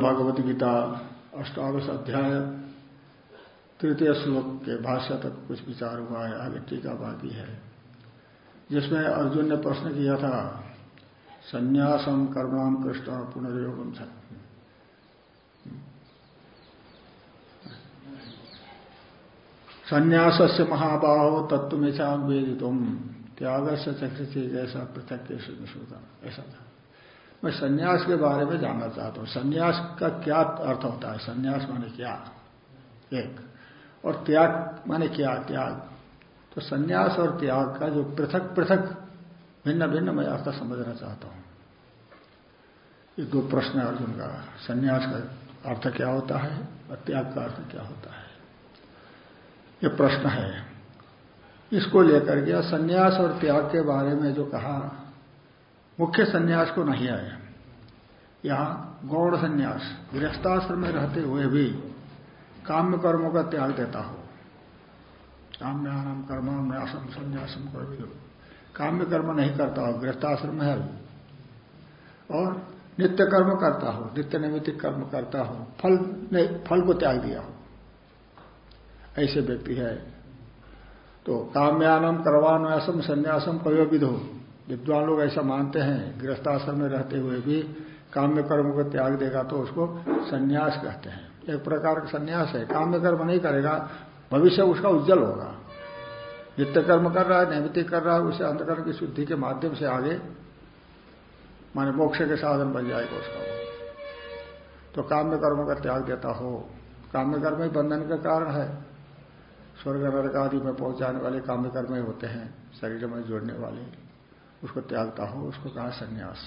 भगवत गीता, अष्टादश अध्याय, तृतीय श्लोक के भाष्य तक कुछ विचार हुआ है, आगे टीका बाकी है। जिसमें अर्जुन ने प्रश्न किया था संन्यासम कर्माम कृष्ण पुनर्योगम संन्यास से महाबाहो तत्व में वेदितुम त्याग से चक्र से जैसा पृथक कैसे ऐसा था। मैं सन्यास के बारे में जानना चाहता हूँ। सन्यास का क्या अर्थ होता है? सन्यास माने क्या? एक। और त्याग माने क्या? त्याग। तो सन्यास और त्याग का जो पृथक पृथक भिन्न भिन्न मैं अर्थ समझना चाहता हूँ। ये दो प्रश्न है अर्जुन का। सन्यास का अर्थ क्या होता है और त्याग का अर्थ क्या होता है? ये प्रश्न है। इसको लेकर के सन्यास और त्याग के बारे में जो कहा मुख्य सन्यास को नहीं आया। यहाँ गौड़ सन्यास, गृहस्थाश्रम में रहते हुए भी काम्य कर्मों का त्याग देता हो। काम्यानम कर्म न्यासम संन्यासम कर भी काम्य कर्म नहीं करता हो, गृहस्थाश्रम में है और नित्य कर्म करता हो, नित्य नैमितिक कर्म करता हो, फल ने, फल को त्याग दिया हो। ऐसे व्यक्ति है। तो काम्यानम कर्मान्यासम संन्यासम कवि विधो विद्वान लोग ऐसा मानते हैं, गृहस्थाश्रम में रहते हुए भी काम्य कर्म को त्याग देगा तो उसको संन्यास कहते हैं। एक प्रकार का संन्यास है काम्य कर्म नहीं करेगा, भविष्य उसका उज्जवल होगा। नित्य कर्म कर रहा है नैमितिक कर रहा है, उसे अंतकर्म की शुद्धि के माध्यम से आगे, माने मोक्ष के साधन बन जाएगा उसका। तो काम्य कर्म का त्याग देता हो। काम्य कर्म ही बंधन का कारण है। स्वर्ग नरक आदि में पहुँचाने वाले काम्य कर्म ही होते हैं, शरीर में जोड़ने वाले। उसको त्यागता हो, उसको कहा संन्यास।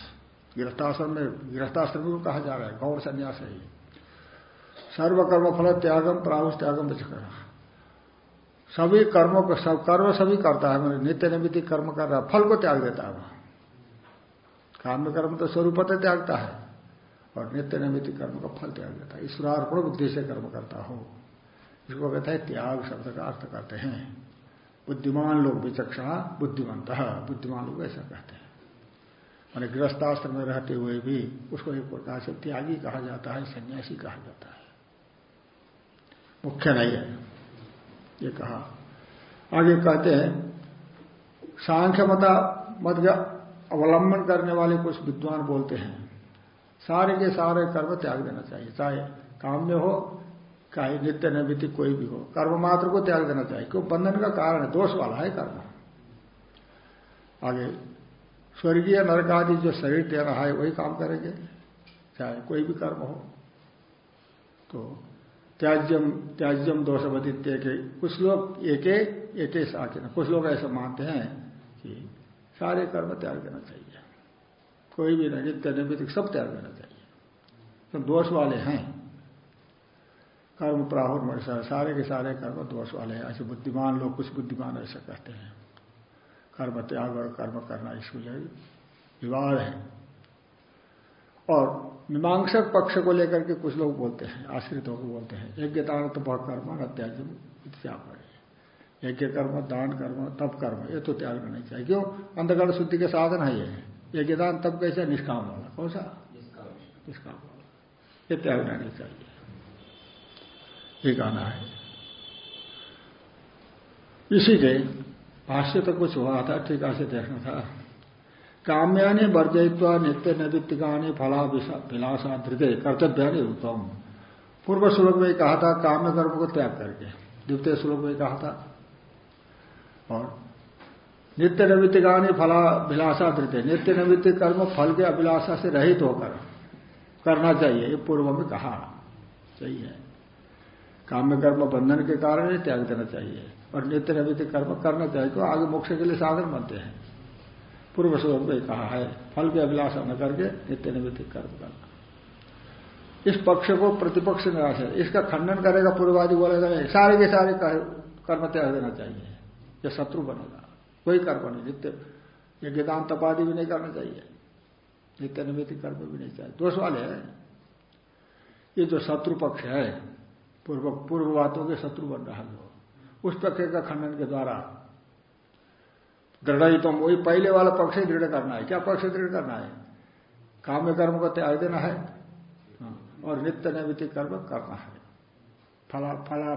गृहस्थाश्रम में, गृहस्थाश्रम को कहा जा रहा है, गौर संन्यास है सर्वकर्म फल त्यागम प्रावुष त्यागम बचकर सभी कर्मों को, सब कर्म सभी करता है मैंने नित्य निमित्त कर्म कर रहा फल को त्याग देता है काम्य कर्म तो स्वरूपत त्यागता है, और नित्य निमित्त कर्म का फल त्याग देता है। ईश्वरार्पण बुद्धि से कर्म करता हो। इसको कहते हैं त्याग शब्द का अर्थ करते हैं। बुद्धिमान लोग विचक्षणा बुद्धिमंत, बुद्धिमान लोग ऐसा कहते हैं। मैंने गृहस्थाश्रम में रहते हुए भी उसको एक प्रकार से त्यागी कहा जाता है, सन्यासी कहा जाता है। मुख्य नहीं है, ये कहा। आगे कहते हैं, सांख्य मता मत अवलंबन करने वाले कुछ विद्वान बोलते हैं, सारे के सारे कर्म त्याग देना चाहिए, चाहे काम में हो चाहे नित्य नैमित्तिक कोई भी हो, कर्म मात्र को त्याग देना चाहिए, क्यों? बंधन का कारण है, दोष वाला है कर्म। आगे, स्वर्गीय नरक आदि जो शरीर दे रहा है, वही काम करेंगे, चाहे कोई भी कर्म हो। तो त्याज्यम त्याज्यम दोषवदित्य के, कुछ लोग एक एक साके कुछ लोग ऐसा मानते हैं कि सारे कर्म त्याग देना चाहिए। कोई भी नहीं, नित्य निमित्त सब त्याग देना चाहिए। तो दोष वाले हैं। कर्म प्राहुर मनुष्य सारे के सारे कर्म दोष वाले हैं। ऐसे बुद्धिमान लोग कुछ बुद्धिमान ऐसा कहते हैं। कर्म त्याग और कर्म करना इसको विवाद है। और मीमांसक पक्ष को लेकर के कुछ लोग बोलते हैं, आश्रित होकर बोलते हैं यज्ञता तो बहुत कर्म न त्याग यज्ञ कर्म, दान कर्म, तप कर्म, ये तो त्याग नहीं चाहिए। क्यों? अंधकरण शुद्धि के साधन है ये। यज्ञ दान तब कैसे? निष्काम वाला। कौन सा? निष्काम। वाला। ये त्याग नहीं चाहिए। ये कहना है। इसी के भाष्य तो कुछ हुआ था, ठीक से देखना था। काम्यानि वर्जयित्वा नित्य नैवित्तिकानि फला विलासा धृते कर्तव्यानि उत्तम। पूर्व श्लोक में कहा था काम्य कर्म को त्याग करके। द्वितीय श्लोक में कहा था। और नित्य नैवित्तिकानि फला विलासा धृते नित्य नैवित्त कर्म फल के अभिलाषा से रहित होकर करना चाहिए, ये पूर्व में कहा। है। काम्य कर्म बंधन के कारण ही त्याग देना चाहिए। और नित्य नैमित्तिक कर्म करना चाहिए तो आगे मोक्ष के लिए साधन बनते हैं। पूर्व श्लोक में कहा है, फल की अभिलाषा न करके नित्य नैमित्तिक कर्म करना। इस पक्ष को प्रतिपक्ष निराश है। इसका खंडन करेगा पूर्ववादी बोलेगा सारे के सारे कर्म त्याग देना चाहिए। यह शत्रु बनेगा। कोई कर्म नहीं, नित्य यज्ञदान तपादि भी नहीं करना चाहिए। नित्य निमित्त कर्म भी नहीं चाहिए। दोष वाले हैं। ये जो शत्रु पक्ष है पूर्व पूर्ववादों के शत्रु बन रहा है उस पक्ष का खंडन के द्वारा दृढ़ तो वही पहले वाला पक्ष ही दृढ़ करना है। क्या पक्ष दृढ़ करना है? काम्य कर्म को त्याग देना है। हाँ। और नित्य नैमित्तिक कर्म करना है। फला फला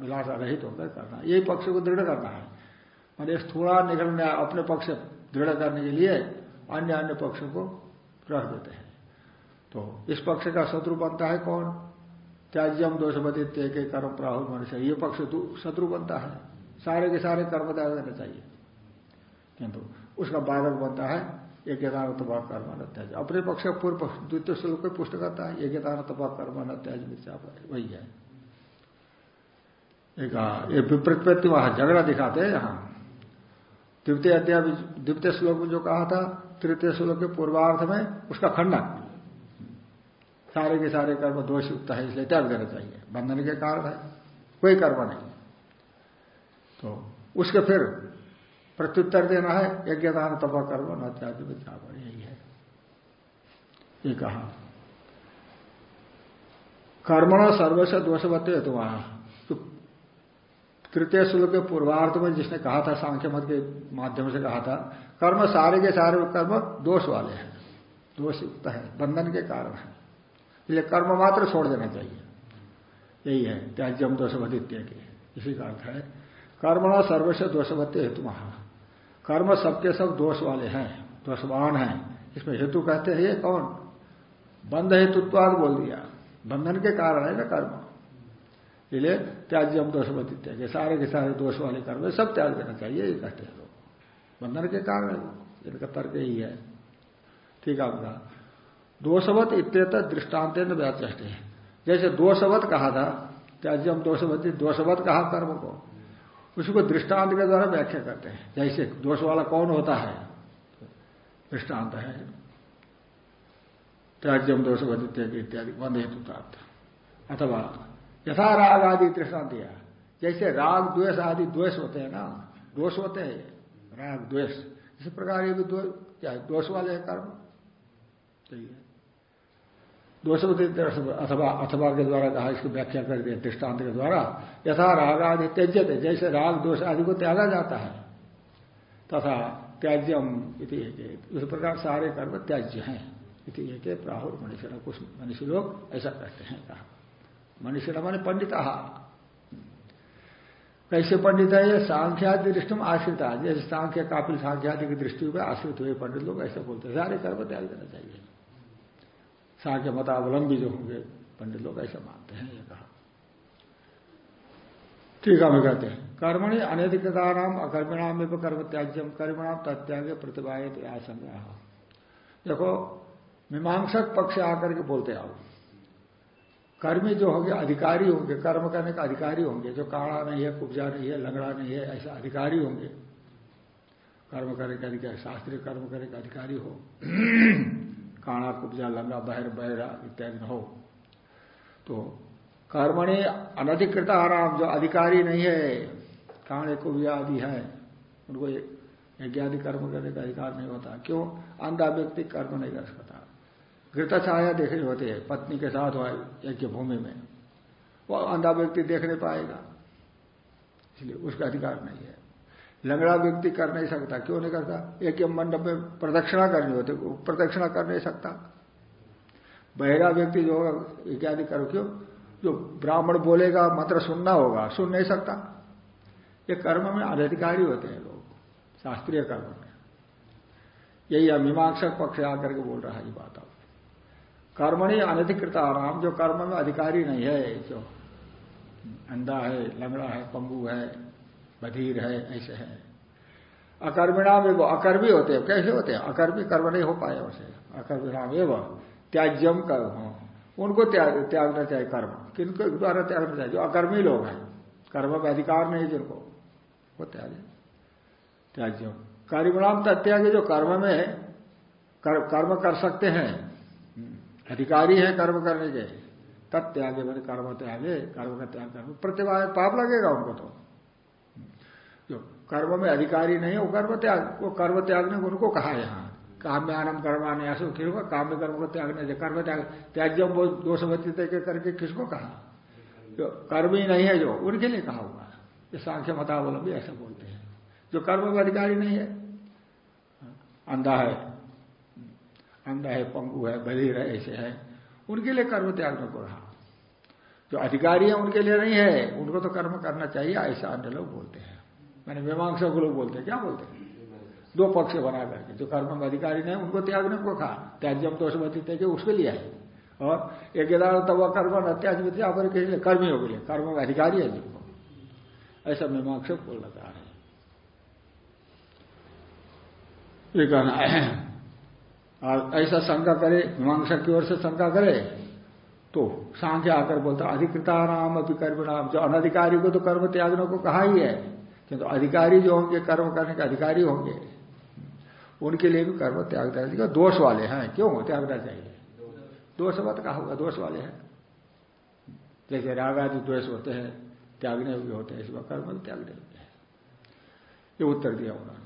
विलासा रहित होकर करना है। यही पक्ष को दृढ़ करना है। मैंने थोड़ा निकलने अपने पक्ष दृढ़ करने के लिए अन्य अन्य पक्षों को रख देते हैं। तो इस पक्ष का शत्रु बनता है कौन? त्याज्यम दोषपति के कर्म प्राहुल मनुष्य। ये पक्ष शत्रु बनता है। सारे के सारे कर्म त्याग देना चाहिए। किंतु उसका बाधक बनता है एक तपा कर्म न त्याज अपने पक्ष पूर्व द्वितीय श्लोक को पुष्ट करता है एक तपा कर्म न त्याज वही है। एक, ये विप्रति वहाँ झगड़ा दिखाते हैं यहाँ। द्वितीय अध्याय द्वितीय श्लोक में जो कहा था, तृतीय श्लोक के पूर्वार्थ में उसका खंडन। सारे के सारे कर्म दोष युक्त है, इसलिए त्याग देना चाहिए। बंधन के कारण है, कोई कर्म नहीं। तो उसके फिर प्रत्युत्तर देना है, यज्ञदान तपा कर्म न त्याग विचार यही है। ये कहा। कर्मण सर्वस्व है तो वहाँ तो तृतीय श्लोक के पूर्वार्थ में जिसने कहा था, सांख्य मत के माध्यम से कहा था, कर्म सारे के सारे कर्म दोष वाले हैं, दोष युक्त है, बंधन के कारण है। इसलिए कर्म मात्र छोड़ देना चाहिए। यही है, त्याज्यम दोषवदित्य के। इसी का अर्थ है कर्मणा सर्वस्व दोषवत्य हेतु महा कर्म सबके सब दोष वाले हैं, दोषवान हैं। इसमें हेतु कहते हैं, ये कौन? बंध हेतुत्वाद बोल दिया। बंधन के कारण है ना कर्म। इसलिए त्याज्यम दोषवदित्य के सारे के सारे दोष वाले कर्म सब त्याग देना चाहिए ये कहते हैं लोग। बंधन के कारण है इनका तर्क यही है। ठीक है आपका दोषवत इत्यत दृष्टांत व्याचे जैसे दोषवत कहा था त्याज्यम दोषवती दोषवत कहा कर्म को? उसको दृष्टांत के द्वारा व्याख्या करते हैं। जैसे दोष वाला कौन होता है? दृष्टांत है। त्याज्यम दोषवत इत्यादि इत्यादि बंद हेतु प्राप्त अथवा यथा राग आदि दृष्टांत दिया। जैसे राग, द्वेष आदि द्वेष होते हैं ना? दोष होते हैं राग, द्वेष। इसी प्रकार ये भी क्या दोष वाले कर्म। चाहिए दोषवती अथवा अथवा के द्वारा कहा, इसकी व्याख्या कर दिया, दृष्टांत के द्वारा, यथा राग आदि त्यज्य थे जैसे राग, दोष आदि को त्यागा जाता है, तथा त्याज्यम इति उस प्रकार सारे कर्म त्याज्य हैं, इति एक प्राहुर मनुष्य कुछ मनुष्य लोग ऐसा कहते हैं, कहा। मनुष्य माने पंडित। कैसे पंडित है ये? सांख्यादि दृष्टि में आश्रित जैसे सांख्य कापिल सांख्यादि की दृष्टि पर आश्रित हुए पंडित लोग ऐसा बोलते हैं। सारे कर्म त्याग देना चाहिए। सांख्य मतावलंबी जो होंगे, पंडित लोग ऐसा मानते हैं, ये कहा। ठीक है कहते हैं। कर्मणि अनधिकृताराम अकर्मिणाम में कर्म त्याज्यम कर्मणाम तत्याग प्रतिभा देखो, मीमांसक पक्ष आकर के बोलते आओ कर्मी जो होंगे, अधिकारी होंगे, कर्म करने का अधिकारी होंगे, जो काड़ा नहीं है, कुब्जा नहीं है, लंगड़ा नहीं है, ऐसा अधिकारी होंगे। कर्म करने का अधिकारी, शास्त्रीय कर्म करने का अधिकारी हो। काणा कुब्जा लंगा बहर, बहरा इत्यादि न हो। तो कर्मणि अनधिकृत आराम जो अधिकारी नहीं है, काणे कुब्जा आदि है, उनको यज्ञादि कर्म करने का अधिकार नहीं होता। क्यों? अंधा व्यक्ति कर्म नहीं कर सकता। घृत छाया देखने होते हैं, पत्नी के साथ हो यज्ञ भूमि में। वो अंधा व्यक्ति देख नहीं पाएगा, इसलिए उसका अधिकार नहीं है। लंगड़ा व्यक्ति कर नहीं सकता। क्यों नहीं करता? एक मंडप में प्रदक्षिणा करनी होती, प्रदक्षिणा कर नहीं सकता। बहरा व्यक्ति जो होगा, इत्यादि करो। क्यों? जो ब्राह्मण बोलेगा, मंत्र सुनना होगा, सुन नहीं सकता। ये कर्म में अनधिकारी होते हैं लोग, शास्त्रीय कर्म में। यही अमीमांसक पक्ष आकर के बोल रहा है ये बात अब। कर्मणि अनधिकृत आराम, जो कर्म में अधिकारी नहीं है, जो अंधा है, लंगड़ा है, पंगू है बधीर है ऐसे है। अकर्मिणाम एवं अकर्मी होते हैं कैसे होते हैं? अकर्मी कर्म नहीं हो पाए उसे। अकर्मिणाम एवं त्याज्यम कर उनको त्याग त्यागना चाहिए कर्म। किनको द्वारा त्यागना चाहिए? जो अकर्मी लोग हैं। कर्म में अधिकार नहीं जिनको। वो त्याग। त्याज्यम। कर्मणाम तत्याग जो कर्म में कर, कर्म कर सकते हैं। अधिकारी है कर्म करने के। तत्यागे मैंने कर्म त्यागे कर्म का त्याग कर्म प्रतिभा पाप लगेगा उनको तो। कर्म में अधिकारी नहीं, वो कर्म त्याग, वो कर्म त्यागने को उनको कहा यहाँ। यहाँ काम्यानम कर्माने ऐसे किसको? काम्य कर्म को त्यागने कर्म त्याग त्याज्य वो दोष व्यतीत करके किसको कहा? जो कर्म ही नहीं है जो, उनके लिए कहा हुआ ये सांख्य मतावलंबी ऐसा बोलते हैं। जो कर्म में अधिकारी नहीं है, अंधा है अंधा है, पंगु है बधिर है, ऐसे है, उनके लिए कर्म त्यागने को रहा जो अधिकारी है, उनके लिए नहीं है, उनको तो कर्म करना चाहिए, ऐसा अन्य लोग बोलते हैं। मैंने मीमांसा को लोग बोलते हैं। क्या बोलते हैं? दो पक्ष बना करके जो कर्म अधिकारी नहीं उनको त्यागने को कहा। त्याज्यम दोष बचते थे उसके लिए है। और एक तब कर्म न त्याज पर किसी लिए कर्मियों के लिए कर्म में अधिकारी है जिनको। ऐसा मीमांसक बोल लगा है। ये कहना ऐसा शंका करे, मीमांसा की ओर से शंका करे तो सांख्य आकर बोलता अधिकृता नाम अभी कर्म नाम जो अनधिकारी को तो कर्म त्यागने को कहा ही है। किंतु अधिकारी जो होंगे, कर्म करने के अधिकारी होंगे। उनके लिए भी कर्म त्याग देना चाहिए। दोष वाले हैं। क्यों त्यागना चाहिए? दोष मत कहा होगा, दोष वाले हैं। जैसे राग आदि द्वेष होते हैं, त्यागने योग्य होते हैं इस बार कर्म त्याग देते हैं। ये उत्तर दिया उन्होंने।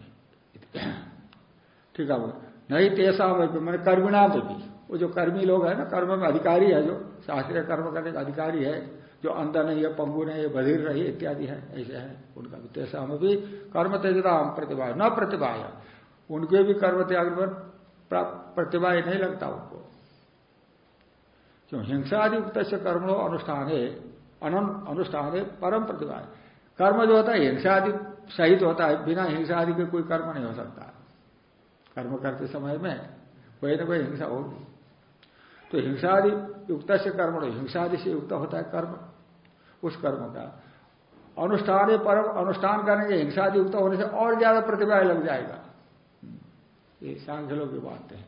ठीक है नहीं तेसा मैंने कर्मिणाम भी वो जो कर्मी लोग है ना, कर्म में अधिकारी है जो, शास्त्रीय कर्म करने का अधिकारी है, जो अंधा नहीं है, पंगु नहीं है, बधिर रही इत्यादि है, ऐसे है उनका भी। तेसा में भी कर्म तेजता प्रतिभा न प्रतिभा उनके भी कर्म त्याग पर प्रतिभा नहीं लगता उनको। क्यों? हिंसादि युक्त से कर्म अनुष्ठान है अनुष्ठान है परम प्रतिभा कर्म जो होता है, हिंसादि सहित होता है, बिना हिंसा आदि के कोई कर्म नहीं हो सकता। कर्म करते समय में कोई ना कोई हिंसा होगी। तो हिंसादि युक्त से कर्म हिंसादि से युक्त होता है कर्म। उस कर्म का अनुष्ठान परम अनुष्ठान करेंगे, हिंसादि युक्त होने से और ज़्यादा प्रतिभा लग जाएगा। ये सांख्य लोग की बात है।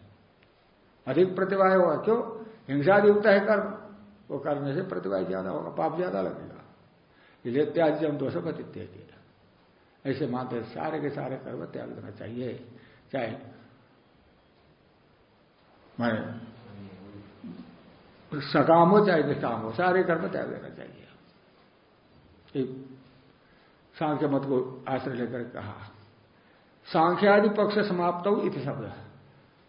अधिक प्रतिभा होगा क्यों? हिंसादि युक्त है कर्म। वो करने से प्रतिभा ज़्यादा होगा, पाप ज़्यादा लगेगा। इसलिए त्याग हम दोष बतित्य ऐसे मानते सारे के सारे कर्म त्याग देना चाहिए। चाहे मैं सकाम हो चाहे निष्काम हो, सारे कर्म त्याग देना चाहिए। सांख्य मत को आश्रय लेकर कहा, सांख्यादि पक्ष समाप्त हो इति शब्द।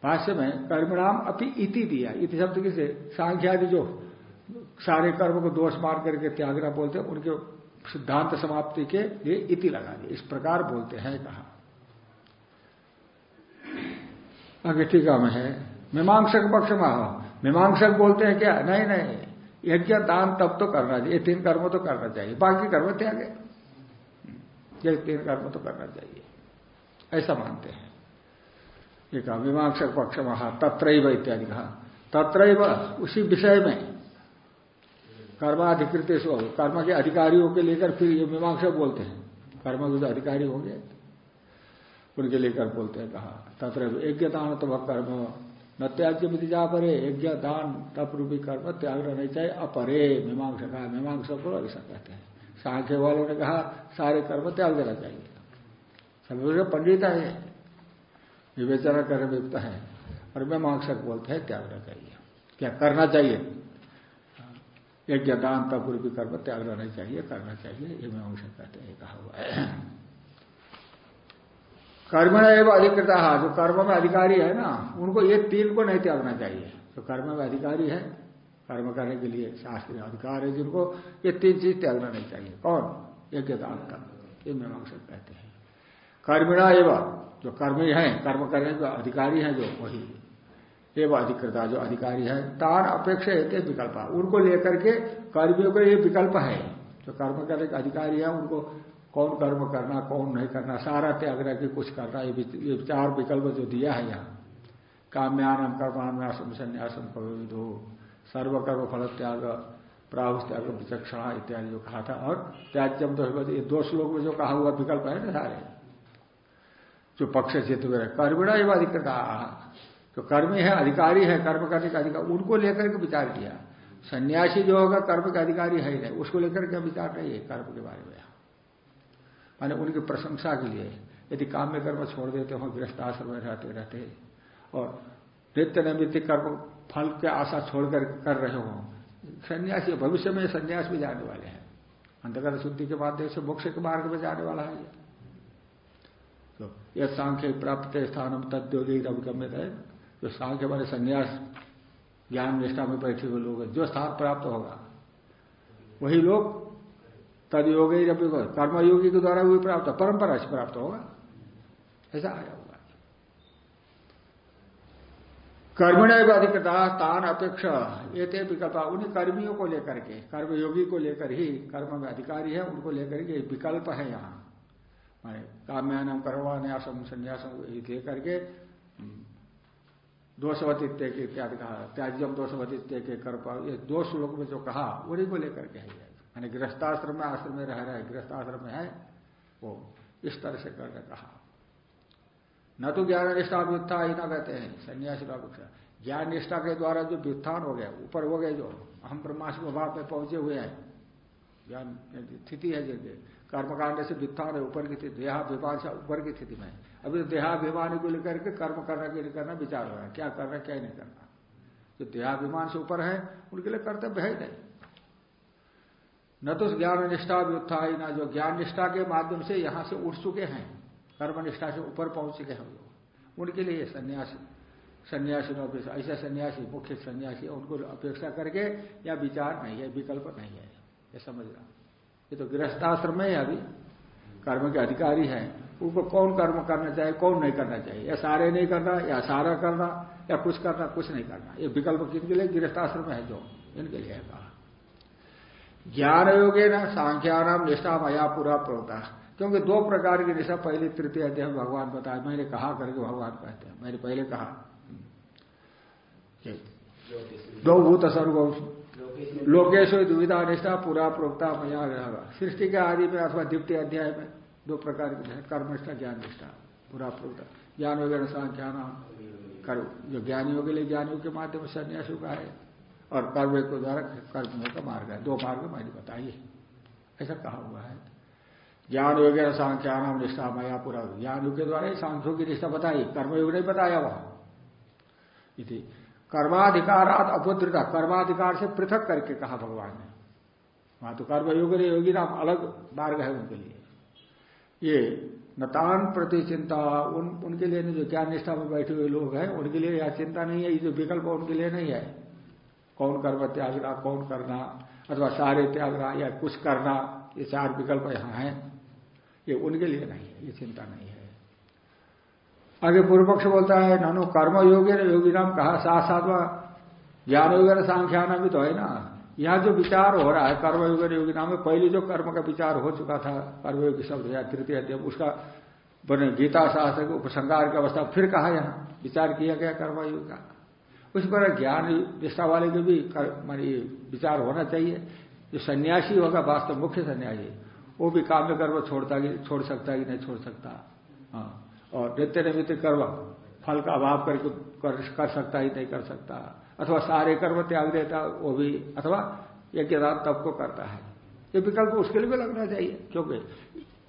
भाष्य में कर्मणाम अपनी इति दिया। इति शब्द किसे? सांख्यादि जो सारे कर्म को दोष मार करके त्यागना बोलते हैं, उनके सिद्धांत समाप्ति के लिए इति लगा दिया इस प्रकार बोलते हैं, कहा। आगे टीका में है, मीमांसक पक्ष में मीमांसक बोलते हैं क्या? नहीं नहीं। यज्ञ, दान तब तो करना चाहिए। तीन कर्म तो करना चाहिए। बाकी कर्म त्यागे ये तीन कर्म तो करना चाहिए। ऐसा मानते हैं। ये कहा, मीमांसक पक्ष महा, तत्रैव इत्यादि कहा। तत्रैव उसी विषय में कर्माधिकृत कर्म के अधिकारियों के लेकर फिर ये मीमांसक बोलते हैं। कर्म के अधिकारी होंगे, उनके लेकर बोलते हैं कहा तत्र यज्ञ, दान तो कर्म। न त्याज्य विधि जा परे यज्ञ, दान, तप रूपी कर्म, त्याग नहीं चाहिए अपरे, मीमांसा कहा, मीमांसा को ऐसा कहते हैं। सांख्य वालों ने कहा, सारे कर्म त्याग देना चाहिए। सब पंडित है विवेचना करने युक्त है, और मीमांसक बोलते हैं त्यागना चाहिए। क्या करना चाहिए? यज्ञ, दान, तप रूपी कर्म त्याग नहीं चाहिए, करना चाहिए, ये मीमांसक कहते हैं कहा हुआ है। कर्म एवं अधिकृता जो कर्म में अधिकारी है ना, उनको ये तीन को नहीं त्यागना चाहिए। जो कर्म में अधिकारी है, कर्म करने के लिए शास्त्रीय अधिकार है, जिनको ये तीन चीज़ त्यागना नहीं चाहिए। कौन? दान कर्म ये मीमांसक कहते हैं। कर्मिणा एवं, जो कर्मी है, कर्म करने के अधिकारी है जो, वही। एवं अधिकृता, जो अधिकारी है तार अपेक्षा है विकल्प। उनको लेकर के कर्मियों का ये विकल्प है। जो कर्म करने के अधिकारी है, उनको कौन कर्म करना, कौन नहीं करना, सारा त्याग रह के कुछ करना, ये चार विकल्प जो दिया है यहाँ। काम्यानम कर्मान्यासम संन्यासम कविधो सर्वकर्म फल त्याग प्राहुस त्याग विचक्षणा इत्यादि जो कहा था। और त्याज्यम दोष ये दो श्लोक में जो कहा हुआ विकल्प है ना सारे। जो पक्ष चित्त हुए कर्मिणा एवं अधिकृता। जो कर्मी है, अधिकारी है, कर्म करने का अधिकार, उनको लेकर के विचार किया। सन्यासी जो होगा, कर्म का अधिकारी है ही नहीं। उसको लेकर के विचार नहीं है कर्म के बारे में। माने उनकी प्रशंसा के लिए, यदि काम में कर्म छोड़ देते हो, गृहस्थ आश्रम में रहते रहते। और नित्य नैमित्तिक कर्म, फल के आशा छोड़कर कर रहे हो, सन्यासी भविष्य में सन्यास भी जाने वाले हैं। अंतर्गत शुद्धि के माध्यम से मोक्ष के मार्ग में जाने वाला है तो यह सांख्य प्राप्त स्थान हम तद्योगी अभिगम्य है। जो सांख्य वाले संन्यास, ज्ञान निष्ठा में बैठे हुए लोग जो स्थान प्राप्त होगा, वही लोग तद योग कर्मयोगी के द्वारा भी प्राप्त, परंपरा से प्राप्त होगा। ऐसा आया होगा कर्मण अधिकृता, तान अपेक्षा, ये थे विकल्प, उन्हीं कर्मियों को लेकर के, कर्मयोगी को लेकर ही, कर्म में अधिकारी है, उनको लेकर के विकल्प है यहाँ। माने काम्यानम करवान्यासम संन्यासम लेकर के दोषवतित्य के इत्यादि कहा त्याज्यम दोषवतित्य के कर ये दो श्लोक में जो कहा, उन्हीं को लेकर के है यानी गृहस्थाश्रम में, आश्रम में रह रहा है, गृहस्थाश्रम में है, वो इस तरह से करके कहा। न तो ज्ञान निष्ठा व्युत्था ही ना कहते हैं, सन्यासी का ज्ञान निष्ठा के द्वारा जो व्युत्थान हो गया, ऊपर हो गए जो, हम ब्रह्मास्म भाव में पहुँचे हुए हैं। ज्ञान स्थिति है जिनके कर्मकांड से व्युत्थान है, ऊपर की स्थिति, देहाभिमान से ऊपर की स्थिति में। अभी देहाभिमान को लेकर के कर्म करना के लिए करना, विचार हो रहा है, क्या करना, क्या नहीं करना। जो देहाभिमान से ऊपर है, उनके लिए कर्तव्य है नहीं। न तो ज्ञान निष्ठा व्युत्थाई ना जो ज्ञान निष्ठा के माध्यम से यहाँ से उठ चुके हैं। कर्म निष्ठा से ऊपर पहुँच चुके हैं लोग। उनके लिए सन्यासी सन्यासी ऐसा सन्यासी, मुख्य सन्यासी, उनको अपेक्षा करके या विचार नहीं है, विकल्प नहीं है। ये समझ रहा ये तो गृहस्थाश्रम में अभी कर्म के अधिकारी हैं। उनको कौन कर्म करना चाहिए कौन नहीं करना चाहिए या सारे नहीं करना, या सारा करना, या कुछ करना, कुछ नहीं करना। ये विकल्प किनके लिए? गृहस्थाश्रम है जो। इनके लिए कहा। ज्ञान योगे न सांख्यानाम निष्ठा मया पूरा प्रोता क्योंकि दो प्रकार की निष्ठा, पहले तृतीय अध्याय भगवान बताया, मैंने कहा करके भगवान कहते हैं। मैंने पहले कहा। दो भूत सर्व लोकेश दुविधा निष्ठा पूरा प्रोक्ता मया सृष्टि के आदि में अथवा द्वितीय अध्याय में दो प्रकार की कर्म निष्ठा, ज्ञान निष्ठा, पूरा प्रोक्ता। ज्ञान वगैरह सांख्यान कर्म जो ज्ञानियों के लिए ज्ञानियों के माध्यम से अन्यासु का है और कर्म के द्वारा कर्मियों का मार्ग है। दो मार्ग मैंने बताइए। ऐसा कहा हुआ है। ज्ञान वगैरह सांख्यान निष्ठा माया पूरा। ज्ञान योग के द्वारा ही सांख्यों की निष्ठा बताई। कर्मयोग नहीं बताया वहाँ। कर्माधिकारात अपुद्रता। कर्माधिकार से पृथक करके कहा भगवान ने। वहाँ तो कर्मयोग योगी नाम अलग मार्ग है उनके लिए। ये नतान प्रति चिंता उन, उनके लिए नहीं, जो ज्ञान निष्ठा में बैठे हुए लोग हैं, उनके लिए यह चिंता नहीं है, ये जो विकल्प उनके लिए नहीं है। कौन कर्म त्यागना कौन करना, अथवा सारे त्यागना या कुछ करना, ये चार विकल्प यहाँ हैं। ये उनके लिए नहीं, ये चिंता नहीं है। आगे पूर्व पक्ष बोलता है, नानो कर्म योगी योगी नाम कहा साथ साथ वह ज्ञान योगी सांख्याना भी तो है ना। यहाँ जो विचार हो रहा है कर्मयोग योगी नाम में, पहले जो कर्म का विचार हो चुका था कर्मयोग शब्द या तृतीय अध्यय, उसका बने गीता शास्त्र उपसंगार की अवस्था, फिर कहा यहाँ, विचार किया गया कर्मयोग का। उस पर ज्ञान निष्ठा वाले के भी मानी विचार होना चाहिए जो सन्यासी होगा वास्तव मुख्य सन्यासी वो भी काम कर्म छोड़ता कि छोड़ सकता कि नहीं छोड़ सकता। हाँ और नित्य निमित्त कर्म फल का अभाव करके कर, कर सकता ही नहीं कर सकता अथवा सारे कर्म त्याग देता वो भी अथवा यज्ञ दान तब को करता है। ये विकल्प उसके लिए भी लगना चाहिए क्योंकि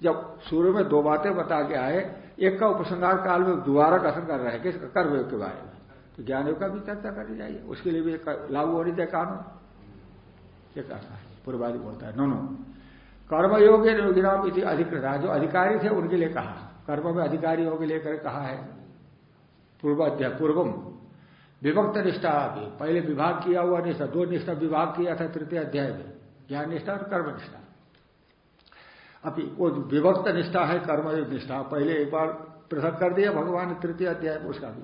जब सूर्य में दो बातें बता के आए एक का उपसंहार काल में दोबारा कथन कर रहे हैं किस कर्मयोग के बारे में? तो ज्ञान का भी चर्चा करनी चाहिए। उसके लिए भी लागू होनी चाहिए कानून। ये करना है। पूर्वादि बोलता है, नो नो। योगिनाम अधिकृत। जो अधिकारी थे, उनके लिए कहा। कर्म में अधिकारियों के लेकर कहा है। पूर्वाध्याय पूर्वम। विभक्त निष्ठा अभी पहले विभाग किया हुआ निष्ठा, दो निष्ठा विभाग किया था तृतीय अध्याय में। ज्ञान निष्ठा और कर्म निष्ठा। अभी वो विभक्त निष्ठा है, कर्म निष्ठा। पहले एक बार पृथक कर दिया, भगवान तृतीय अध्याय में उसका भी।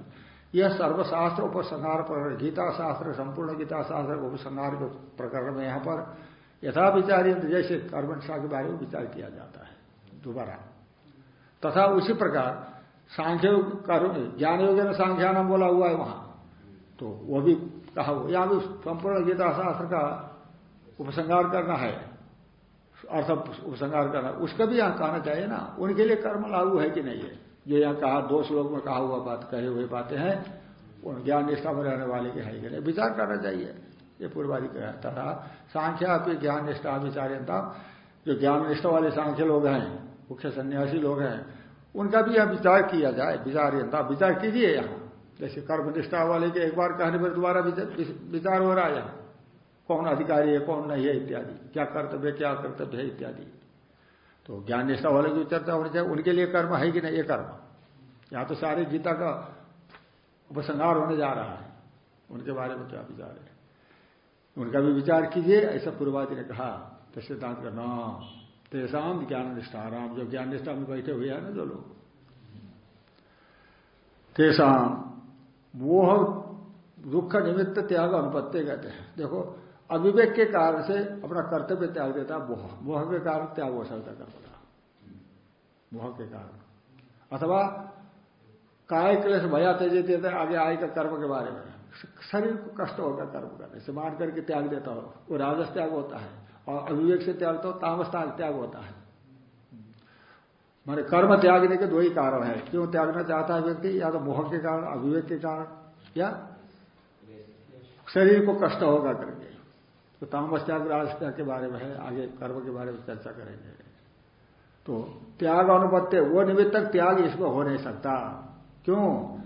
यह सर्वशास्त्र उपसंहार प्रकरण गीता शास्त्र संपूर्ण गीता शास्त्र उपसंहार के प्रकरण में यहाँ पर यथा विचार जैसे कर्म निष्ठा के बारे में विचार किया जाता है, दोबारा। तथा उसी प्रकार सांख्य ज्ञान योग्य सांख्यान बोला हुआ है वहाँ। तो वो भी कहा हो यहाँ भी संपूर्ण गीता शास्त्र का उपसंहार करना है, अर्थ उपसंहार करना उसका भी यहाँ कहना चाहिए ना, उनके लिए कर्म लागू है कि नहीं है? जो यहाँ कहा, दो श्लोक में कहा हुआ बात, कहे हुए बातें हैं, उन ज्ञान निष्ठा में रहने वाले के है कि नहीं विचार करना चाहिए। ये पूर्वादि कहता था सांख्या की ज्ञान निष्ठा विचार्यता जो ज्ञान निष्ठा वाले सांख्य लोग हैं, मुख्य सन्यासी लोग हैं, उनका भी यह विचार किया जाए विचार्यता विचार कीजिए यहाँ। जैसे कर्मनिष्ठा वाले के एक बार कहने पर दोबारा विचार हो रहा है। कौन अधिकारी है, कौन नहीं है इत्यादि। क्या कर्तव्य क्या कर्तव्य है इत्यादि। तो ज्ञान निष्ठा वाले की चर्चा होनी चाहिए, उनके लिए कर्म है कि नहीं? ये कर्म। यहाँ तो सारे गीता का उपसंहार होने जा रहा है। उनके बारे में क्या विचार है? उनका भी विचार कीजिए, ऐसा पूर्वादि ने कहा तो सिद्धांत का न, तेसाम ज्ञान निष्ठा, राम जो ज्ञान निष्ठा में बैठे हुए हैं ना जो लोग। तेसाम, मोह दुख निमित्त त्याग अनुपत्ति कहते हैं। देखो अविवेक के कारण से अपना कर्तव्य त्याग देता मोह। मोह के कारण त्याग हो सकता कर्म का मोह के कारण। अथवा काय क्लेश भया तेज़ी देता आगे का कर्म के बारे में। शरीर को कष्ट होगा कर्म करने से। मान करके त्याग देता हो। वो राजस त्याग होता है और अविवेक से त्याग तो तामस त्याग होता है। माने कर्म त्यागने के दो ही कारण है। क्यों त्यागना चाहता है व्यक्ति? या तो मोह के कारण, अविवेक के कारण, या शरीर को कष्ट होगा करके। तो तामस त्याग राज के बारे में है, आगे कर्म के बारे में चर्चा करेंगे। तो त्याग अनुपत्य वो निमित्त तक त्याग इसमें हो नहीं सकता। क्यों?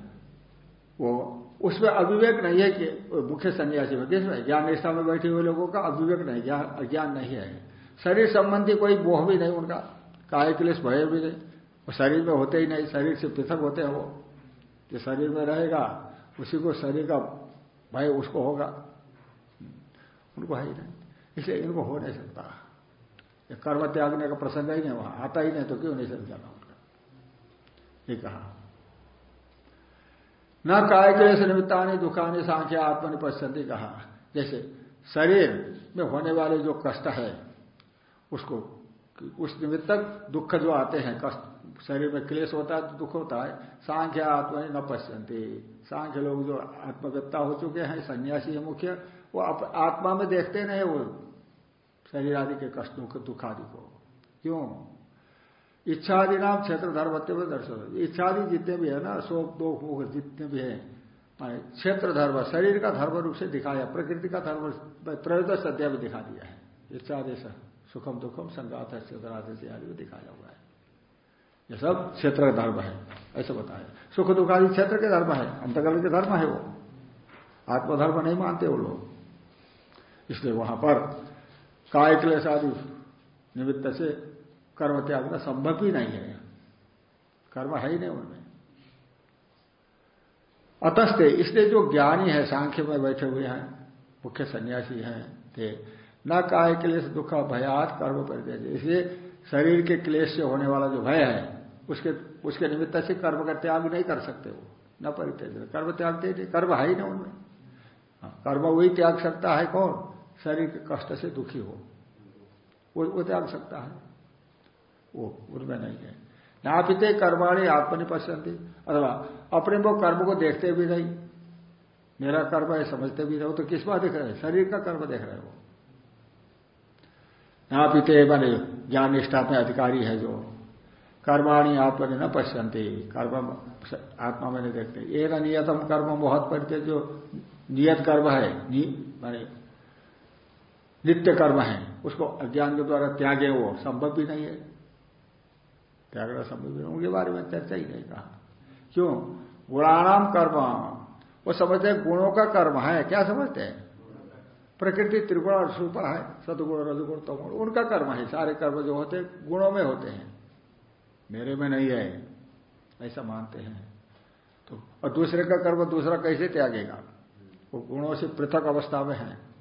वो उसमें अविवेक नहीं है कि मुख्य सन्यासी में किसमें? ज्ञान निष्ठा में बैठे हुए लोगों का अविवेक नहीं ज्ञान अज्ञान नहीं है। शरीर संबंधी कोई मोह भी नहीं, उनका काय क्लेश भय भी नहीं। वो शरीर में होते ही नहीं, शरीर से पृथक होते हैं वो। जो शरीर में रहेगा, उसी को शरीर का भय उसको होगा। उनको है ही नहीं। इसलिए इनको हो नहीं सकता। ये कर्म त्यागने का प्रसंग ही नहीं, वहाँ आता ही नहीं तो क्यों नहीं सकता उनका? ये कहा। न काय क्लेश निमित्तानी दुखानी सांख्य आत्मनिपति कहा। जैसे शरीर में होने वाले जो कष्ट है, उसको उस निमित्त दुख जो आते हैं, कष्ट, शरीर में क्लेश होता है तो दुख होता है, सांख्य आत्मा न पश्यंती सांख्य लोग जो आत्मव्यता हो चुके हैं, सन्यासी है मुख्य वो आत्मा में देखते नहीं वो शरीर आदि के कष्ट दुख दुख आदि को। क्यों? इच्छादि नाम क्षेत्र धर्मत्व में दर्शन इच्छादि जितने भी है ना, शोक दो मुख जितने भी है क्षेत्र धर्म, शरीर का धर्म रूप से दिखाया, प्रकृति का धर्म त्रयोदश अध्याय में दिखा दिया है। इच्छा इच्छादेश सुखम, दुखम, संगात है क्षेत्रादेश आदि में दिखाया हुआ है। ये सब क्षेत्र का धर्म है, ऐसे बताया। सुख दुख आदि क्षेत्र के धर्म है अंतकल के धर्म है वो। आत्मधर्म नहीं मानते वो लोग। इसलिए वहाँ पर काय क्लेश आदि निमित्त से कर्म त्यागना संभव ही नहीं है। कर्म है ही नहीं उनमें। अतस्ते इसलिए जो ज्ञानी है सांख्य में बैठे हुए हैं मुख्य सन्यासी हैं थे न काय क्लेश दुख भयात कर्म परिचय इसलिए शरीर के क्लेश से होने वाला जो भय है उसके उसके निमित्त से कर्म का त्याग नहीं कर सकते वो। न परित्यज कर्म त्यागते नहीं कर्म है ही ना उनमें। हाँ, कर्म वही त्याग सकता है कौन? शरीर के कष्ट से दुखी हो। वो, वो त्याग सकता है। वो उनमें नहीं है। नापिते कर्माणी आत्मनिपश्यंती अथवा अपने वो कर्म को देखते भी नहीं। मेरा कर्म है समझते भी नहीं। तो किस बात देख रहे हैं? शरीर का कर्म देख रहे हो नापिते बने ज्ञान निष्ठा में अधिकारी है जो। कर्माणी आत्मनि न पश्यंती कर्म आत्मा में नहीं देखते। एक नियतम कर्म बहुत पड़ते जो नियत कर्म है। माने नित्य कर्म है, उसको अज्ञान के द्वारा त्यागे वो, संभव भी नहीं है। त्यागना संभव नहीं, उनके बारे में चर्चा ही नहीं कहा। क्यों? गुणानाम कर्म। वो समझते हैं गुणों का कर्म है, क्या समझते हैं? प्रकृति त्रिगुण और सुपर है, सदगुण, रजगुण तमुण उनका कर्म है, सारे कर्म जो होते हैं, गुणों में होते हैं। मेरे में नहीं है, ऐसा मानते हैं। तो और दूसरे का कर्म दूसरा कैसे त्यागेगा? वो गुणों से पृथक अवस्था में है।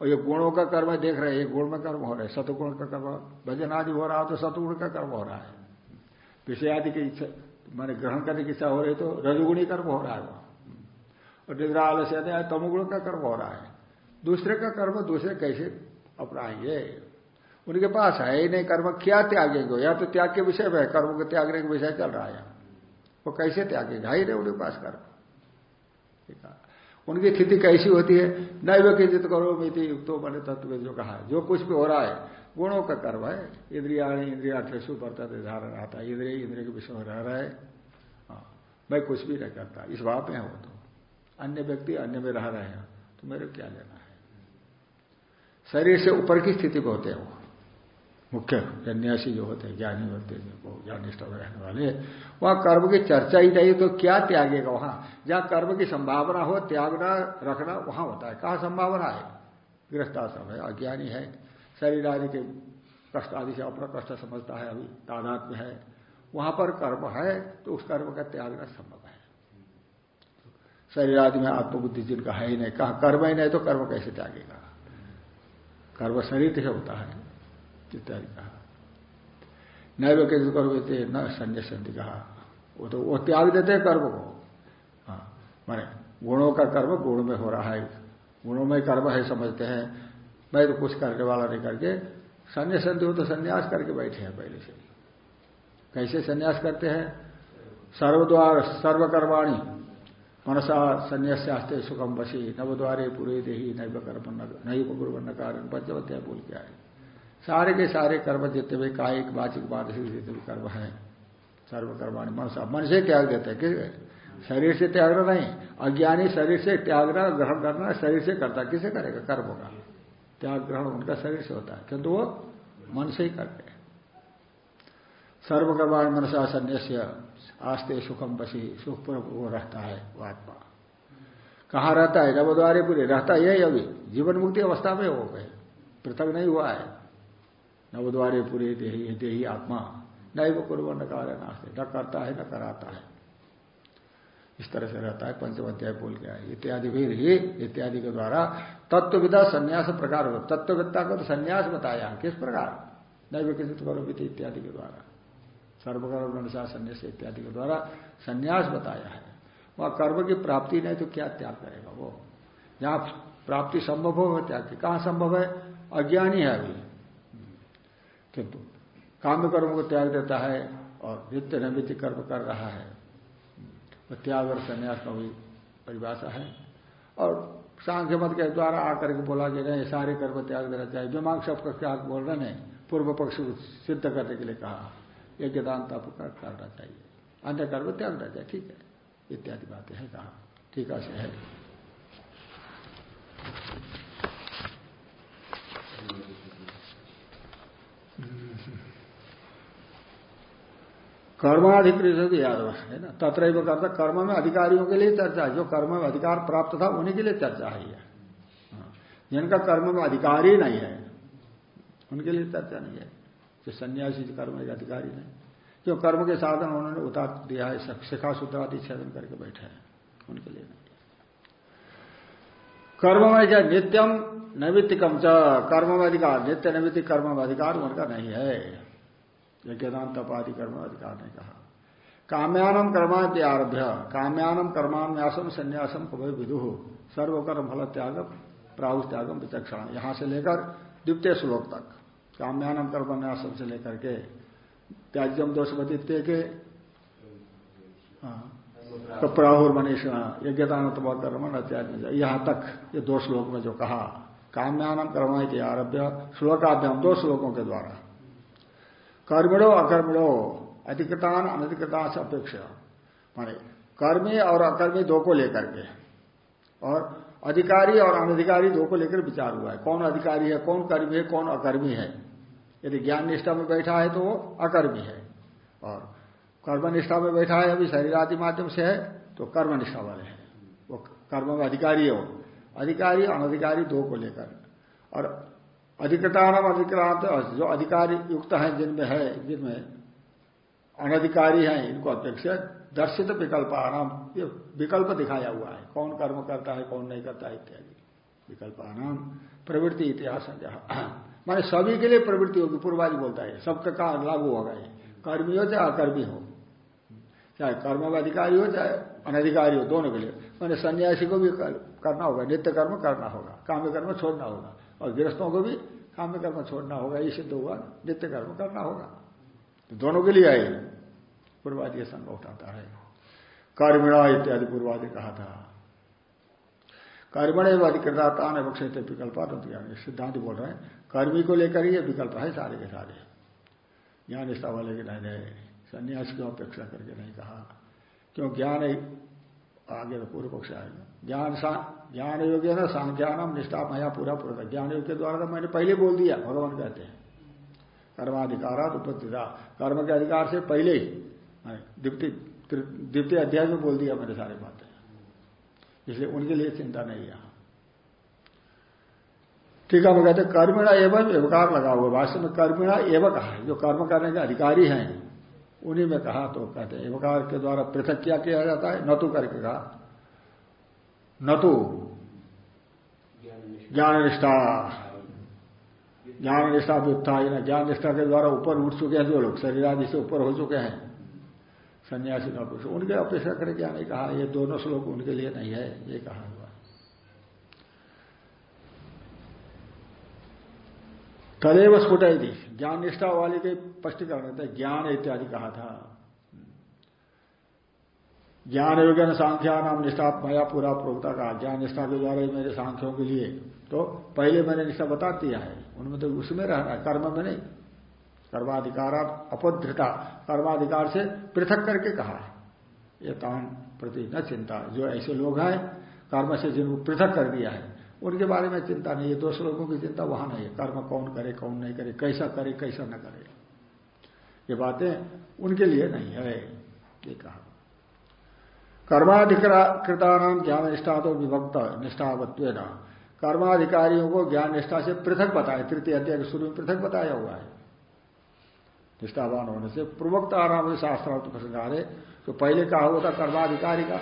और ये गुणों का कर्म देख रहे हैं, ये गुण में कर्म हो रहा है सतगुण का कर्म, भजन आदि हो रहा हो तो सतगुण का कर्म हो रहा है। विषय आदि की इच्छा, मैंने ग्रहण करने की इच्छा हो रही तो रजगुणी कर्म हो रहा है वहाँ। और निद्रा आलस्य आदि, तमुगुण का कर्म हो रहा है। दूसरे का कर्म दूसरे कैसे अपनाएँगे? उनके पास है ही नहीं कर्म, क्या त्यागेंगे? या तो त्याग के विषय में कर्म के त्यागने का विषय चल रहा है। वो कैसे त्यागेगा? ही नहीं उनके पास कर्म। ठीक है। उनकी स्थिति कैसी होती है? नैव किंचित करो मिति युक्तो बने तत्व जो कहा जो कुछ भी हो रहा है गुणों का कर्म है। इंद्रिया इंद्रिया ठेसु बरता धारण आता है। इंद्रिय इंद्रिय के विषय में रह रहा है। हाँ, मैं कुछ भी नहीं करता। इस भाव में है तो अन्य व्यक्ति अन्य में रह रहे हैं तो मेरे क्या लेना है? शरीर से ऊपर की स्थिति को होते हैं वो। मुख्य सन्यासी जो होते हैं, ज्ञानी होते हैं जो ज्ञानिष्ठा रहने वाले वहाँ कर्म की चर्चा ही नहीं तो क्या त्यागेगा वहाँ? जहाँ कर्म की संभावना हो, त्यागना, रखना, वहाँ होता है। कहा संभावना है? गृहस्थाश्रम है, अज्ञानी है। शरीर आदि के कष्ट आदि से अपना कष्ट समझता है, अभी तादात में है। वहाँ पर कर्म है तो उस कर्म का त्यागना संभव है। शरीर आदि में आत्मबुद्धि जिनका है ही नहीं, कहा कर्म ही नहीं तो कर्म कैसे त्यागेगा? कर्म शरीर से होता है। इत्यादि कहा। नैव कर्म थे न संन्यासंति कहा। वो तो वो त्याग देते हैं कर्म को। हाँ माने गुणों का कर्म गुण में हो रहा है। गुणों में कर्म है समझते हैं। मैं तो कुछ करने वाला नहीं करके सन्या संधि हो तो संन्यास करके बैठे हैं पहले से। कैसे संन्यास करते हैं? सर्वद्वार सर्वकर्माणी। मनसा संन्यास्ते सुखम बसी नवद्वारे पूरे देही नैव कर्म नहीं गुरुवर्ण कारण। पंचवत्या बोल के आए। सारे के सारे कर्म जितने भी कायिक, वाचिक मानसिक जितने भी कर्म है सर्वकर्माणी मनसा, मन से त्याग देते हैं। किस? शरीर से त्यागना नहीं, अज्ञानी शरीर से त्यागना, ग्रहण करना, शरीर से करता किसे करेगा? कर्म का। त्याग, ग्रहण उनका शरीर से होता है। किंतु वो मन से ही करते हैं। सर्वकर्माण मनसा संन्यास्य आस्ते सुखम बसी, सुख पर वो रहता है वो आत्मा। कहाँ रहता है? नवद्वारे पूरे, रहता है यही अभी। जीवन मुक्ति अवस्था में हो गए। पृथक नहीं हुआ है। नवद्वारे पूरे देही देही आत्मा। नहीं वो पूर्व न कार्य नास्ते। न करता है, न कराता है। इस तरह से रहता है, पंचम अध्याय बोल गया है। इत्यादि भी ही इत्यादि के द्वारा तत्वविदा संन्यास प्रकार हो। तत्वविद्ता को तो संन्यास बताया। किस प्रकार? नहीं विकसित करो इत्यादि के द्वारा। सर्वकर्म अनुसार संन्यास इत्यादि के द्वारा संन्यास बताया है। वह कर्म की प्राप्ति नहीं तो क्या त्याग करेगा वो? जहाँ प्राप्ति संभव हो त्याग की कहाँ संभव है? अज्ञानी है अभी। किंतु काम कर्म को त्याग देता है और नित्य नैमित्य कर्म कर रहा है। तो त्याग और संन्यास का भी परिभाषा है। और सांख्य मत के द्वारा आकर के बोला कि नहीं, सारे कर्म त्याग देना चाहिए। दिमाग सबका क्या बोल रहे हैं? पूर्व पक्ष को सिद्ध करने के लिए कहा। यज्ञ दान तप करना चाहिए। अन्य कर्म त्यागना चाहिए। ठीक है। इत्यादि बातें हैं कहा। ठीक है। कर्माधिकृत यादव है ना? तत्र करता कर्म में अधिकारियों के लिए चर्चा है जो कर्म में अधिकार प्राप्त था उन्हीं के लिए चर्चा है यह। जिनका कर्म में अधिकार ही नहीं है, उनके लिए चर्चा नहीं है। जो सन्यासी कर्म के अधिकारी नहीं। जो कर्म के साधन उन्होंने उतार दिया है शिखा सूत्रादि छेदन करके बैठे हैं, उनके लिए नहीं। कर्म में क्या नित्यम नैमित्तिकम च, कर्म में अधिकार, नित्य नैमित्तिक कर्म में अधिकार उनका नहीं है। यज्ञदान तपादि कर्म अधिकार ने कहा। काम्यानम कर्माद्य आरभ्य काम्यानम कर्मान्यासम संन्यासम कभी विदु, सर्वकर्म फल त्याग, प्राहुष त्यागम विचक्षण यहाँ से लेकर द्वितीय श्लोक तक काम्यानम कर्मन्यासम से लेकर के त्याज्यम दोषवतित्व के तो प्राहुर मनीष यज्ञदान कर्म न त्याग यहाँ तक ये दो श्लोक में जो कहा काम्यानम कर्म के आरभ्य श्लोकाभ्याम दो श्लोकों के द्वारा। कर्मिणो अकर्मिणो, अधिकृतान अनधिकृता से अपेक्षा। माने कर्मी और अकर्मी दो को लेकर के। और अधिकारी और अनधिकारी दो को लेकर विचार हुआ है। कौन अधिकारी है, कौन कर्मी है, कौन अकर्मी है। यदि ज्ञान निष्ठा में बैठा है तो वो अकर्मी है। और कर्म निष्ठा में बैठा है, अभी शरीर आदि माध्यम से है तो कर्म निष्ठा वाले हैं। वो कर्म में अधिकारी हो। अधिकारी, अनधिकारी दो को लेकर। और अधिकृतान अधिक्रांत जो अधिकारी युक्त है जिनमें है, जिनमें अनधिकारी हैं, इनको अपेक्षा दर्शित विकल्प आराम ये विकल्प दिखाया हुआ है। कौन कर्म करता है, कौन नहीं करता है इत्यादि। विकल्प आराम प्रवृत्ति इतिहास माने सभी के लिए प्रवृत्ति होगी पूर्वाजी बोलता है। सबका का लागू होगा ये। कर्मी हो चाहे अकर्मी हो। चाहे कर्म में अधिकारी हो, चाहे अनधिकारी हो, दोनों के लिए। मैंने सन्यासी को भी करना होगा, नित्य कर्म करना होगा, काम्य कर्म छोड़ना होगा। और गृहस्थों को भी काम्य कर्म छोड़ना होगा, ये सिद्ध होगा नित्य कर्म करना होगा। तो दोनों के लिए आए। पूर्वादि संग उठाता है। कर्मिणा इत्यादि पूर्वादि कहा था। कर्मण एवं अधिकृता न विकसित विकल्पा सिद्धांत बोल रहे हैं, कर्मी को लेकर ही विकल्प है सारे के सारे। ज्ञान निष्ठा वाले के नहीं रहे संन्यास की अपेक्षा करके नहीं कहा। क्यों? ज्ञान आगे तो पूर्व पक्ष आएगा। ज्ञान ज्ञान योग्य ना सांख्यानम निष्ठा मया पूरा पूरा ज्ञान योग के द्वारा तो मैंने पहले बोल दिया, भगवान कहते हैं। कर्माधिकारा उपस्थिता। कर्म के अधिकार से पहले ही द्वितीय अध्याय में बोल दिया मैंने सारी बातें। इसलिए उनके लिए चिंता नहीं यहाँ। ठीक है, वो कहते कर्मिणा एवं व्यवकार लगा हुआ भाष्य में कर्मिणा एवं कहा जो कर्म करने के अधिकारी हैं, उन्हीं में कहा तो कहते हैं, एवकार के द्वारा पृथक क्या किया जाता है, न तो करके कहा। न तो ज्ञान निष्ठा ज्ञान निष्ठा भी उत्थान ज्ञान निष्ठा के द्वारा ऊपर उठ चुके हैं जो लोग शरीर आदि से ऊपर हो चुके हैं। सन्यासी का पुरुष, उनके अपेक्षा करे क्या नहीं कहा, ये दोनों श्लोक उनके लिए नहीं है, ये कहा हुआ। तदेव स्फुट ज्ञान निष्ठा वाली के स्पष्टीकरण, ज्ञान इत्यादि कहा था। ज्ञान योग्य सांख्या नाम निष्ठा माया पूरा प्रोक्ता का ज्ञान निष्ठा के द्वारा मेरे सांख्यों के लिए। तो पहले मैंने निष्ठा बता दिया है। उनमें तो उसमें रहना है, कर्म में नहीं। कर्माधिकार अपद्रता, कर्माधिकार से पृथक करके कहा है। ये ताम प्रति न चिंता। जो ऐसे लोग हैं, कर्म से जिनको पृथक कर दिया है, उनके बारे में चिंता नहीं है। दोष लोगों की चिंता वहाँ नहीं है। कर्म कौन करे, कौन नहीं करे, कैसा करे, कैसा न करे। ये बातें उनके लिए नहीं है। ये कहा। कर्माधिकृता नाम ज्ञान निष्ठा तो विभक्त निष्ठावत्व कर्माधिकारियों को ज्ञान निष्ठा से पृथक बताया तृतीय अध्याय के शुरू में पृथक बताया हुआ है। निष्ठावान होने से पूर्वोक्त आराम शास्त्रार्थ प्रसंगार तो पहले कहा हुआ था कर्माधिकारी का,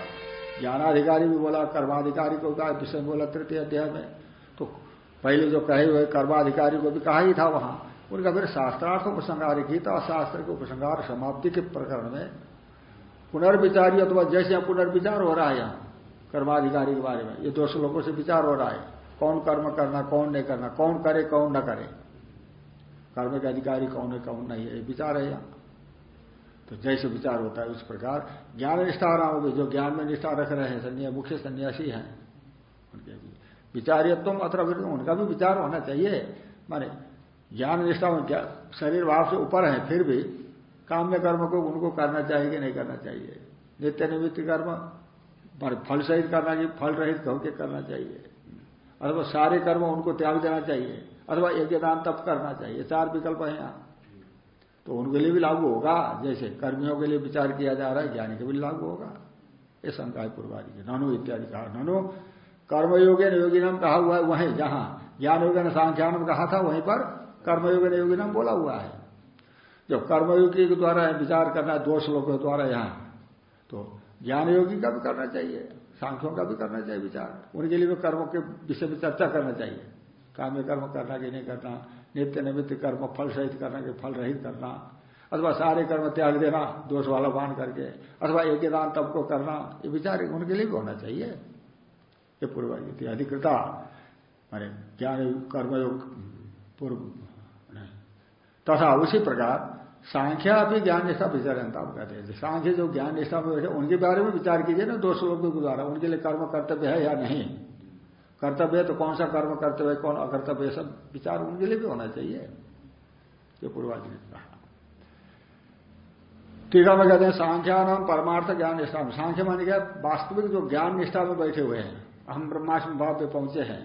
ज्ञानाधिकारी भी बोला, कर्माधिकारी को कहा, विषय बोला तृतीय अध्याय में। तो पहले जो कहे हुए कर्माधिकारी को भी कहा ही था वहाँ। उनका फिर शास्त्रार्थ उपसंगार गीता शास्त्र के उपसंगार समाप्ति के प्रकरण में पुनर्विचारी अथवा जैसे यहाँ पुनर्विचार हो रहा है यहाँ, कर्माधिकारी के बारे में, ये दो श्लोकों से विचार हो रहा है। कौन कर्म करना, कौन नहीं करना, कौन करे, कौन न करे। कर्म के अधिकारी कौन है, कौन नहीं है विचार है यहाँ। तो जैसे विचार होता है उस प्रकार, ज्ञान निष्ठा राम जो ज्ञान में निष्ठा रख रहे हैं सन्या मुख्य सन्यासी हैं, उनके भी। विचारियत्व अत्र उनका भी विचार होना चाहिए। माने ज्ञान निष्ठा शरीर भाव से ऊपर है, फिर भी काम्य कर्म को उनको करना चाहिए कि नहीं करना चाहिए। नित्य निमित्त कर्म फल सहित करना चाहिए, फल रहित होकर करना चाहिए। अथवा सारे कर्म उनको त्याग देना चाहिए, अथवा एक दान तप करना चाहिए चार विकल्प है यहाँ। तो उनके लिए भी लागू होगा, जैसे कर्मियों के लिए विचार किया जा रहा है, ज्ञानी के भी लागू होगा। ये शंका है पूर्वादि ननु इत्यादि कहा, ननु कर्मयोगे योगी नाम कहा हुआ है, वहीं जहाँ ज्ञान योगे ने सांख्यान कहा था, वहीं पर कर्मयोगे योगी नाम बोला हुआ है। जब कर्मयोगी के द्वारा विचार करना है, दोष लोगों के द्वारा यहाँ तो ज्ञान योगी का भी करना चाहिए, सांख्यों का भी करना चाहिए विचार। उनके लिए भी कर्मों के विषय में चर्चा करना चाहिए। काम्य कर्म करना कि नहीं करना, नित्य निमित्त कर्म, फल सहित करना कि फल रहित करना, अथवा सारे कर्म त्याग देना, दोष वाला बाँध करके, अथवा एक दान तब को करना, ये विचार उनके लिए भी होना चाहिए। ये पूर्व अधिकृता, माने ज्ञान कर्मयोग, पूर्व तथा उसी प्रकार सांख्या भी ज्ञान निष्ठा विचारता कहते हैं। सांख्य जो ज्ञान निष्ठा में बैठे, उनके बारे में विचार कीजिए ना, दो श्लोकों के द्वारा उनके लिए कर्म कर्तव्य है या नहीं? कर्तव्य है तो कौन सा कर्म कर्तव्य है, कौन अकर्तव्य है, सब विचार उनके लिए भी होना चाहिए ये पूर्वाज ने कहा। टीका में कहते हैं सांख्या नाम परमार्थ ज्ञान निष्ठा। सांख्य माने क्या? वास्तविक जो ज्ञान निष्ठा में बैठे हुए हैं, हम ब्रह्माष्टम भाव पे पहुँचे हैं,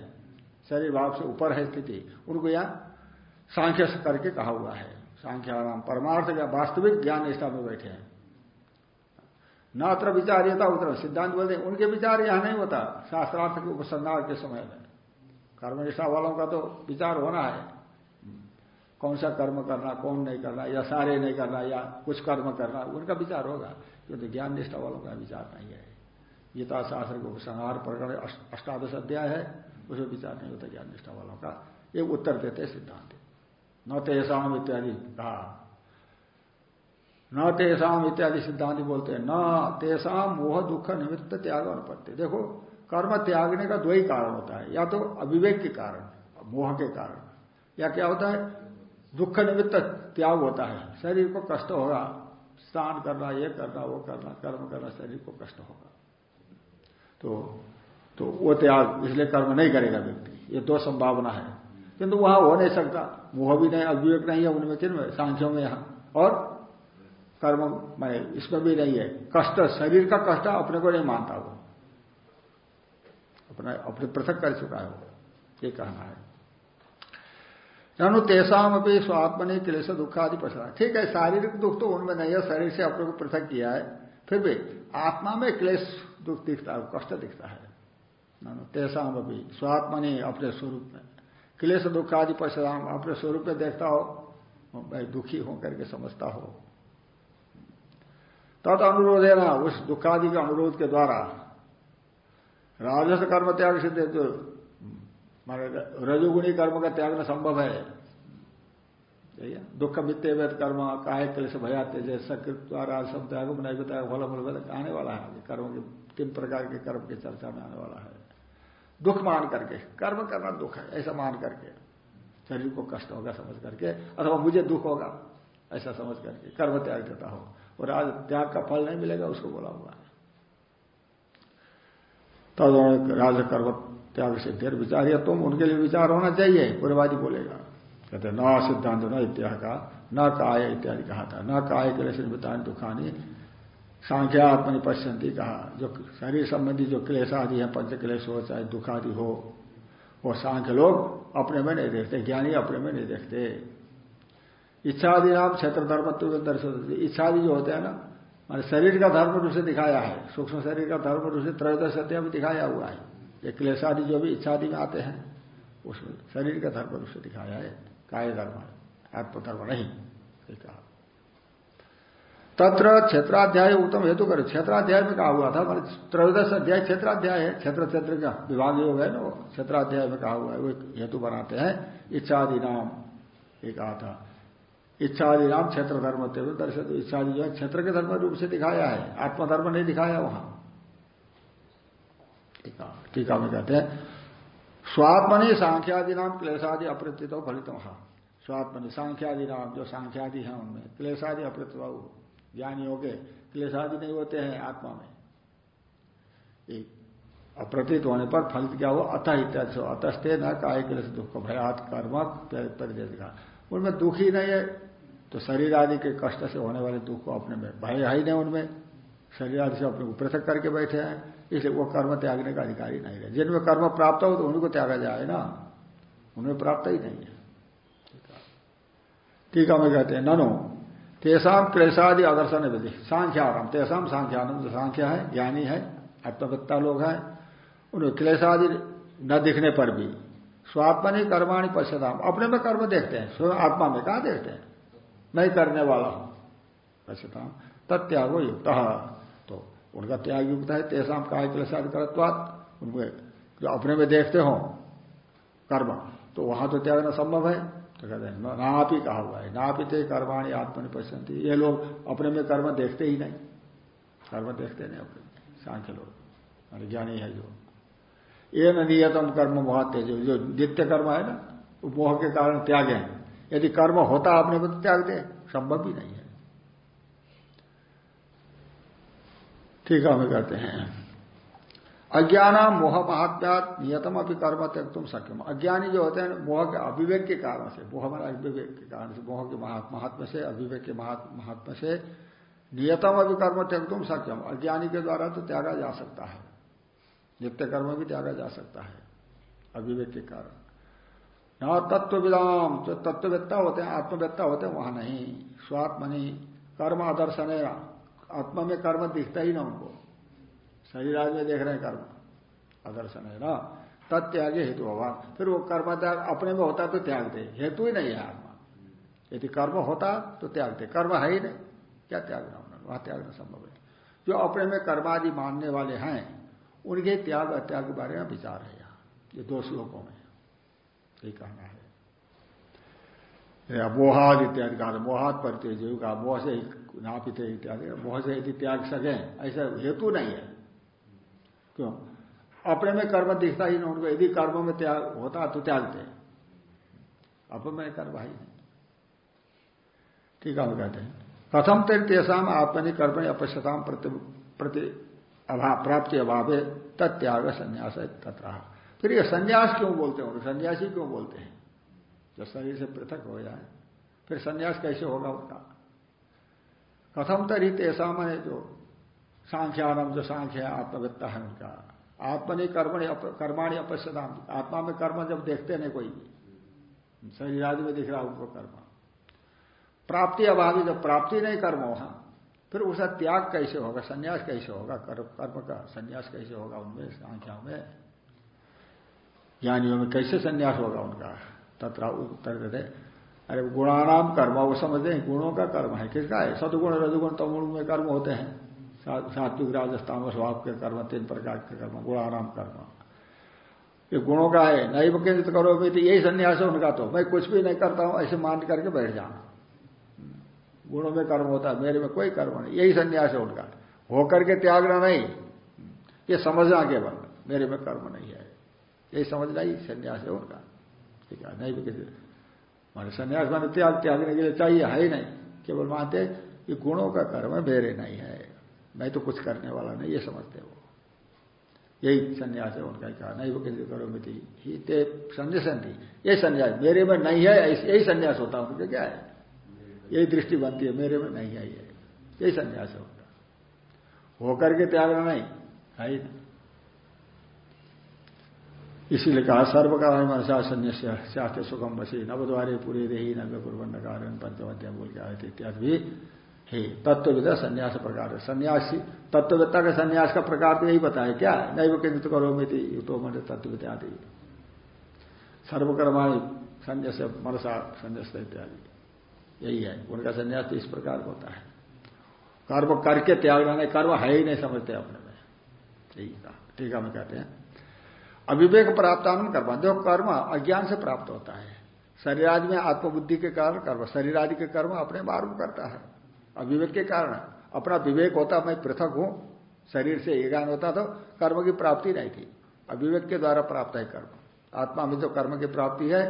शरीर भाव से ऊपर है स्थिति, उनको यहाँ सांख्य करके कहा हुआ है। सांख्याराम परमार्थ या वास्तविक ज्ञान निष्ठा में बैठे हैं। न अत्र विचार्यता उतर सिद्धांत बोलते हैं, उनके विचार यहाँ नहीं होता, शास्त्रार्थ के उपसंहार के समय में। कर्मनिष्ठा वालों का तो विचार होना है। कौन सा कर्म करना, कौन नहीं करना, या सारे नहीं करना, या कुछ कर्म करना, उनका विचार होगा। क्योंकि ज्ञान निष्ठा वालों का विचार नहीं है। गीता शास्त्र के उपसंहार प्रकरण अष्टादश अध्याय है, उसमें विचार नहीं होता ज्ञान निष्ठा वालों का। ये उत्तर देते सिद्धांत। न तेसाम इत्यादि। कहा। न तेसाम इत्यादि सिद्धांत बोलते हैं। न तेसाम मोह दुख निमित्त त्याग अनुपत्ति। देखो, कर्म त्यागने का दो ही कारण होता है। या तो अविवेक के कारण, मोह के कारण, या क्या होता है? दुख निमित्त त्याग होता है। शरीर को कष्ट होगा, स्नान करना, ये करना, वो करना, कर्म करना, शरीर को कष्ट होगा। तो तो वो त्याग इसलिए कर्म नहीं करेगा व्यक्ति। ये दो संभावना है। किंतु वहाँ हो नहीं सकता मोह भी नहीं, अविवेक नहीं है उनमें, किन सांख्यों में यहाँ। और कर्म मैं इसमें भी नहीं है। कष्ट, शरीर का कष्ट अपने को नहीं मानता वो। अपने अपने पृथक कर चुका है वो। ये कहना है। ननु तेसाम अपनी स्वात्मनि क्लेश दुख आदि पछड़ा ठीक है, शारीरिक दुख तो उनमें नहीं है, शरीर से अपने को पृथक किया है। फिर भी आत्मा में क्लेश दुख दिखता है, कष्ट दिखता है। ननु तेसाम अपनी स्वात्मनि अपने स्वरूप में। क्लेश दुख आदि पश्चाम अपने स्वरूप में देखता हो मैं दुखी हो करके समझता हो। तत् अनुरोध है ना, उस दुखादि के अनुरोध के द्वारा राजस्व कर्म त्याग सिद्ध जो, माने रजोगुणी कर्म का त्यागना संभव है। दुख मित्तेवेद कर्म, काहे क्लेश भया तेज सकृत त्याग नहीं बताया फल फल आने वाला है, कर्म के तीन प्रकार के कर्म की चर्चा में आने वाला है। दुख मान करके, कर्म करना दुख है, ऐसा मान करके। शरीर को कष्ट होगा समझ करके, अथवा मुझे दुख होगा, ऐसा समझ करके, कर्म त्याग देता हो। और आज त्याग का फल नहीं मिलेगा, उसको बोला हुआ है। तब राज कर्म त्याग से फिर विचार, या तुम उनके लिए विचार होना चाहिए पूर्वादी बोलेगा। कहते न सिद्धांत, न इत्या का, न काय इत्यादि कहा था। न काय के लिए बताने दुखानी सांख्या आत्मनि पश्यंती कहा जो शरीर संबंधी जो क्लेश आदि है पंच क्लेश हो, चाहे दुख आदि हो, वो सांख्य लोग अपने में नहीं देखते, ज्ञानी अपने में नहीं देखते। इच्छादि नाम क्षेत्र धर्म दर्शन इच्छादि जो होते हैं ना, मान शरीर का धर्म रूप से दिखाया है, सूक्ष्म शरीर का धर्म रूप से त्रयोदश अध्याय में दिखाया हुआ है। ये क्लेशादि जो भी इच्छादि में आते हैं, उसमें शरीर का धर्म रूप से दिखाया है काय धर्म आत्मधर्म नहीं कहा तत्र क्षेत्राध्याय उत्तम हेतु कर। क्षेत्राध्याय में कहा हुआ था, मान त्रयोदश अध्याय क्षेत्राध्याय है क्षेत्र क्षेत्र का विभाग योग है ना वो क्षेत्राध्याय में कहा हुआ है, वो हेतु बनाते हैं इच्छादि नाम एक कहा था। इच्छादि नाम क्षेत्र धर्म दर्शित इच्छादि जो है क्षेत्र के धर्म रूप से दिखाया है, आत्मधर्म नहीं दिखाया वहाँ। टीका में कहते हैं। स्वात्मनि सांख्यादि नाम क्लेशादि अप्रत्युत फलित। स्वात्मनि सांख्यादि नाम जो सांख्यादि है उनमें, क्लेशादि अप्रत्युत ज्ञानियों के क्लेशादि नहीं होते हैं आत्मा में। एक अप्रतीत होने पर फलित क्या हो अतः इत्यादि अतस्ते न काय क्लेश दुख, भयात कर्म परिदेश उनमें दुख ही नहीं है। तो शरीर आदि के कष्ट से होने वाले दुख को अपने में भय है ही नहीं उनमें। शरीर आदि से अपने को पृथक करके बैठे हैं। इसलिए वो कर्म त्यागने का अधिकारी नहीं है। जिनमें कर्म प्राप्त हो तो उन्हीं को त्यागा जाए ना। उन्हें प्राप्त ही नहीं है। ठीक है। मैं कहते हैं, ननो तेसाम क्लेशादि आदर्शन विधि सांख्यारम तेसाम सांख्यानम सांख्य है, ज्ञानी है आत्मवत्ता लोग हैं। उन्हें क्लेशादि न दिखने पर भी स्वात्मनि कर्माणी पश्यताम। अपने में कर्म देखते हैं, स्वयं आत्मा में कहा देखते हैं? नहीं करने वाला हूँ। पश्यताम। तत्यागो युक्त। तो उनका त्याग युक्त है, तेसाम काय क्लेशादि करत्वात। उनके जो अपने में देखते हो कर्म तो वहाँ तो त्यागना संभव है। तो कहते हैं। नाप कहा हुआ है। थे कर्माणी आत्मनि पश्यंती ये लोग अपने में कर्म देखते ही नहीं। कर्म देखते नहीं अपने। सांख्य लोग। ज्ञानी है जो। ये नियतम कर्म बहुत तेज। जो नित्य कर्म है ना, वो मोह के कारण त्याग है। यदि कर्म होता अपने को तो त्याग दे। संभव भी नहीं है। ठीक है, हमें कहते हैं। अज्ञान मोह महात्म्यात नियतम अभी कर्म त्यक तुम सक्यम अज्ञानी जो होते हैं, मोह के अभिवेक के कारण से, मोह मन अभिवेक के कारण से, मोह के महात्म से, अभिवेक के महात्मा से नियतम अभी कर्म त्यक तुम सक्यम अज्ञानी के द्वारा तो त्यागा जा सकता है। नित्य कर्म भी त्यागा जा सकता है, अभिवेक के कारण। न तत्वविदाम, जो तत्ववेत्ता होते हैं, आत्मवेत्ता होते हैं, वहाँ नहीं। स्वात्मनि कर्म आदर्शन आत्मा में कर्म दिखता ही ना उनको। शरीर आज में देख रहे हैं कर्म। आदर्शन है ना? तत्यागे हेतु भगवान। फिर वो कर्म त्याग, अपने में होता तो त्याग दे हेतु ही नहीं है आत्मा। यदि कर्म होता तो त्याग दे कर्म है ही नहीं। क्या त्यागना उन्होंने? वहाँ त्यागना संभव है। जो अपने में कर्मादि मानने वाले हैं, उनके त्याग, अत्याग के बारे में विचार है यहाँ। ये दो श्लोकों में। यही कहना है। मोहाद इत्यादि कहा मोहाद परिचय जीव का मोह से नापित इत्यादि। मोह से यदि त्याग सके, ऐसा हेतु नहीं है। क्यों? अपने में कर्म दिखता ही ना उनको। यदि कर्म में त्याग होता तो त्यागते। में कर्म ही ठीक है, हम कहते हैं। प्रथम तेर तेसाम आत्मनि कर्मणि अपश्यताम प्रति प्रति अभाव प्राप्ति अभाव है तत्याग संन्यास है तथा। फिर ये संन्यास क्यों बोलते हैं? सन्यासी क्यों बोलते हैं? जब शरीर से पृथक हो जाए, फिर संन्यास कैसे होगा उनका कथम तरी तेसा मैंने जो सांख्यानम जो सांख्य है आत्मवित्ता है उनका। आत्मनि कर्मणि कर्माणी अपश्यताम आत्मा में कर्म जब देखते नहीं कोई, शरीर आदि में दिख रहा उनको कर्म। प्राप्ति अभावी जब प्राप्ति नहीं कर्म वहाँ फिर उसका त्याग कैसे होगा, संन्यास कैसे होगा, कर्म का संन्यास कैसे होगा उनमें सांख्या में? ज्ञानियों में कैसे संन्यास होगा उनका? तथा उत्तर देते अरे गुणानाम कर्म, वो समझते हैं, गुणों का कर्म है। किसका है? सदगुण, रजगुण, तमुण में कर्म होते हैं। सात्विक राजस्थान स्वभाव के कर्म, तीन प्रकार के कर्म गुणाराम कर्म। ये गुणों का है नहीं वो केंद्रित करो भी तो यही संन्यास है उनका तो। मैं कुछ भी नहीं करता हूँ, ऐसे मान करके बैठ जाना। गुणों में कर्म होता है, मेरे में कोई कर्म नहीं, यही संन्यास है उनका। होकर के त्यागना नहीं। ये समझना केवल, मेरे में कर्म नहीं है। यही समझना ही संन्यास है उनका। ठीक है नहीं भी माने संन्यास माने त्याग, त्यागने के लिए चाहिए, है ही नहीं। केवल मानते ये गुणों का कर्म मेरे नहीं है। मैं तो कुछ करने वाला नहीं, ये समझते वो यही संन्यास है उनका, कहा, नहीं, वो किसी करो मिति ही ते संन्यासी यही संन्यास मेरे में नहीं है यही संन्यास होता उनके, क्या है? यही दृष्टि बनती है, मेरे में नहीं है ये। यही संन्यास है उनका। होकर के त्यागना नहीं, है ही इसीलिए कहा, सर्वकाल मनसा शास्त्र सुखम बसी नवद्वारे पूरे रही नव्य कुरबन कारण पंचमध्याय बोल के आए थे इत्यादि भी हे तत्वविदा संन्यास प्रकार है। सन्यासी तत्ववेत्ता का संन्यास का प्रकार तो यही बताया, क्या नहीं वो केंद्रित करो में थी तो मन तत्वविद्या आदि सर्वकर्माणी संन्यास, मनसा संन्यास इत्यादि। यही है। उनका संन्यास तो इस प्रकार होता है। कर्म करके त्याग नहीं, कर्म है ही नहीं समझते अपने में। यही कहा। ठीक है कहते हैं। अविवेक प्राप्तान कर्म। जो कर्म अज्ञान से प्राप्त होता है। शरीर आदि में आत्मबुद्धि के कारण कर्म, शरीर आदि के कर्म अपने मालूम करता है। अविवेक के कारण अपना विवेक होता, मैं पृथक हूँ, शरीर से एकान होता तो कर्म की प्राप्ति नहीं थी। अविवेक के द्वारा प्राप्त है कर्म। आत्मा में जो कर्म की प्राप्ति है,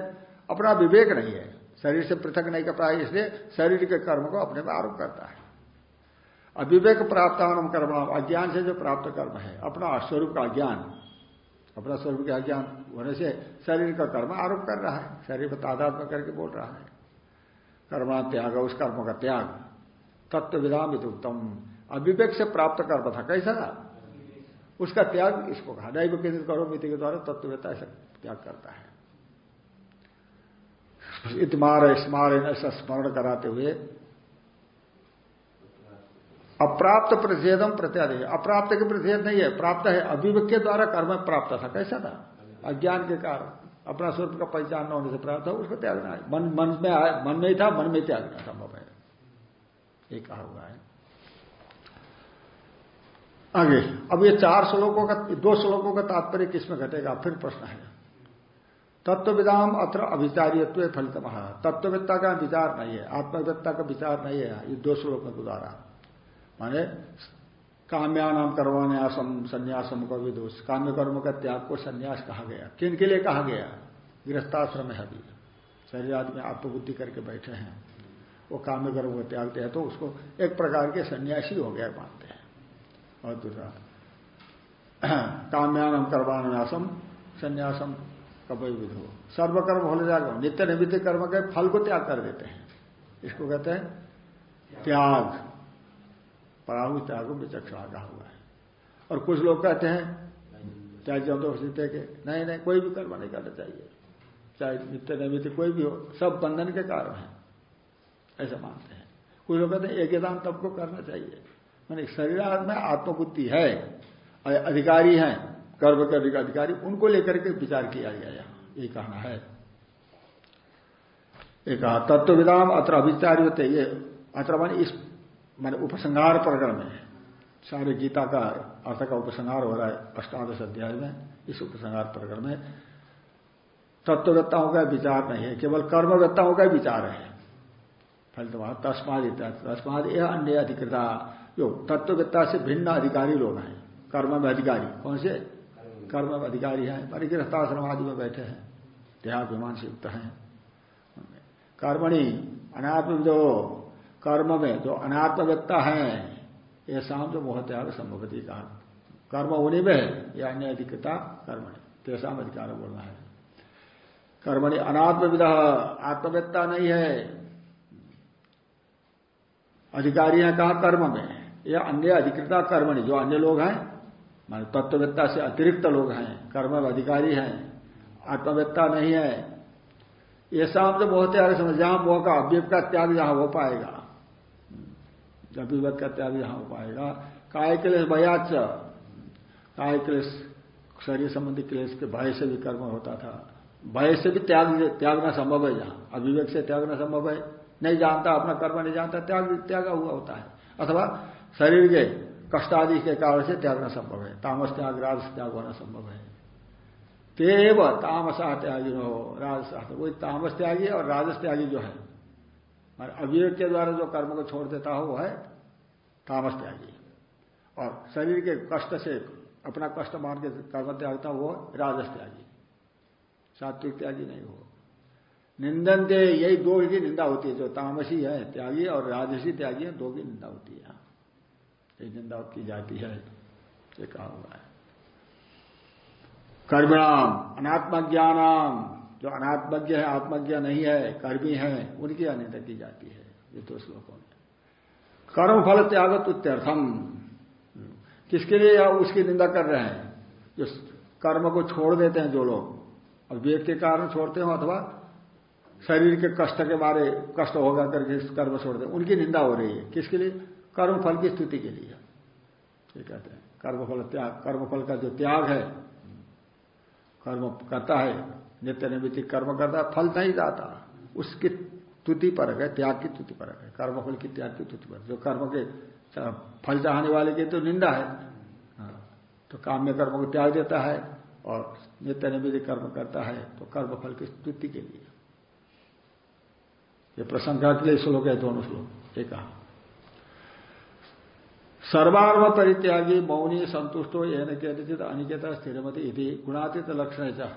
अपना विवेक नहीं है। शरीर से पृथक नहीं कर पाए इसलिए शरीर के कर्म को अपने में आरोप करता है। अविवेक प्राप्त कर्म अज्ञान से जो प्राप्त कर्म है, अपना स्वरूप का ज्ञान। अपना स्वरूप का ज्ञान होने से शरीर का कर्म आरोप कर रहा है। शरीर पर तादाद करके बोल रहा है। कर्मा त्याग उस कर्म का त्याग। तत्व विधाम उत्तम अविवेक से प्राप्त कर्म था? कैसा उसका त्याग इसको कहा दैव केंद्रित करो मिति के द्वारा तत्ववेता ऐसा त्याग करता है। इतमार स्मार ऐसा स्मरण कराते हुए अप्राप्त प्रतिषेधम प्रत्यादेश अप्राप्त के प्रतिषेध नहीं है, प्राप्त है। अभिव्यक्त के द्वारा कर्म प्राप्त था, कैसा था? अज्ञान के कारण। अपना स्वरूप का पहचान न होने से प्राप्त था, उसको त्यागना है। मन मन में आया मन में ही था, मन में त्यागना संभव ये कहा हुआ है। आगे, अब ये चार श्लोकों का, दो श्लोकों का तात्पर्य किसमें घटेगा? फिर प्रश्न है। तत्वविदाम अत्र अभिचारियत्व फलित तत्ववेत्ता का विचार नहीं है आत्मवेत्ता का विचार नहीं है, ये दो श्लोकों के द्वारा। माने, काम्यानाम करवाने आसम संन्यासम का विदोष। काम्य कर्म का त्याग को संन्यास कहा गया। किन के लिए कहा गया? गृहस्थाश्रम है अभी। शरीर आदमी आत्मबुद्धि करके बैठे हैं। वो काम्य कर्म को त्यागते हैं तो उसको एक प्रकार के सन्यासी हो गया मानते हैं। और दूसरा, काम्यानम करवाने आसम संन्यासम कभी विधो। सर्वकर्म हो जाएगा नित्य निमित्त कर्म के फल को त्याग कर देते हैं। इसको कहते हैं त्याग। पराहु त्यागो विचक्षणा कहा हुआ है। और कुछ लोग कहते हैं, चाहे जदोषित के, नहीं नहीं, कोई भी कर्म नहीं करना चाहिए। चाहे नित्य नैमित्य कोई भी हो, सब बंधन के कारण है। ऐसा मानते हैं। कुछ लोग कहते हैं, एक दान तब को करना चाहिए। मैंने शरीर में आत्मबुद्धि है अधिकारी हैं, कर्म का अधिकारी, उनको लेकर के विचार किया गया यहाँ ये कहना है। एक तत्वविदाम अत्र अभिचारी होते ये अत्र मान इस, मैंने उपसंहार प्रकरण में सारे गीता का अर्थ का उपसंहार हो रहा है, अष्टादश अध्याय में, इस उपसंहार प्रकरण में। तत्ववेत्ताओं का विचार नहीं है, केवल कर्मवेत्ताओं का विचार है। फलित तस्माद तस्माद यह अन्य अधिकृता। जो तत्ववेत्ता से भिन्न अधिकारी लोग हैं। कर्म में अधिकारी। कौन से? कर्म में अधिकारी हैं। परिगृहताश्रम आदि में बैठे हैं। देहाभिमान से युक्त हैं। कर्मणि, अनात्म जो कर्म में जो अनात्मव्यता है, ये शाम जो मोह त्याग संभवती कहा। कर्म उन्हीं में है या अन्य अधिकृता कर्मणि। तेसाम अधिकार बोलना है। कर्मणि अनात्मविद आत्मव्यता नहीं है। अधिकारी हैं कहा कर्म में या अन्य अधिकृता कर्म नहीं, जो अन्य लोग हैं? मान तत्ववेत्ता से अतिरिक्त लोग हैं, कर्म अधिकारी हैं, आत्मवेत्ता नहीं है। ये शाम जो बहुत त्याग समझ, जहाँ मोह का अव्यव का त्याग जहाँ हो पाएगा। विवेक का त्याग यहाँ हो पाएगा। काय क्लेश भयाच? काय क्लेश शरीर संबंधी क्लेश के भय से भी कर्म होता था। भय से भी त्याग, त्यागना संभव है जहाँ अभिवेक से त्यागना संभव है। नहीं जानता, अपना कर्म नहीं जानता, त्याग, त्यागा हुआ होता है। अथवा शरीर के कष्ट आदि के कारण से त्यागना संभव है। तामस त्याग राज त्याग होना संभव है। तेव तामसा त्यागी हो, राजस वही तामस त्यागी और राजस त्यागी जो है अविवेक के द्वारा जो कर्म को छोड़ देता हो, वो है तामस त्यागी। और शरीर के कष्ट से, अपना कष्ट मान के कर्म त्यागता वो राजस त्यागी। सात्विक त्यागी नहीं हो। निंदन दे यही दो की निंदा होती है, जो तामसी है, त्यागी और राजसी त्यागी है, दो की निंदा होती है। यही निंदा की जाती है, ये कहा हुआ है। कर्मिणाम, अनात्मज्ञानाम, जो अनात्मज्ञ है, आत्मज्ञ नहीं है, कर्मी है, उनकी अनिंदा की जाती है, ये दो श्लोकों में। कर्म फल त्यागत उत्त्यर्थम किसके लिए या उसकी निंदा कर रहे हैं? जो कर्म को छोड़ देते हैं जो लोग, और वेद के कारण छोड़ते हो अथवा शरीर के कष्ट के बारे कष्ट होगा करके कर्म छोड़ दें उनकी निंदा हो रही है। किसके लिए? कर्मफल की स्तुति के लिए। ये कहते हैं कर्मफल त्याग कर्मफल का जो त्याग है कर्म करता है नित्य निमित्त कर्म करता है फल नहीं जाता। उसकी तुति परक है त्याग की तुति परक है कर्मफल की त्याग की तुति पर जो कर्म के फल चाहने वाले की तो निंदा है। हाँ, तो काम्य कर्म को त्याग देता है और नित्य निमित्त कर्म करता है तो कर्मफल की स्तुति के लिए। ये प्रसंगा के लिए श्लोक है, दोनों श्लोक ये कहा सर्वार्व परित्यागी मौनी संतुष्टो एन केचित अनिकेत स्थिरमती इति गुणातीत लक्षण चाह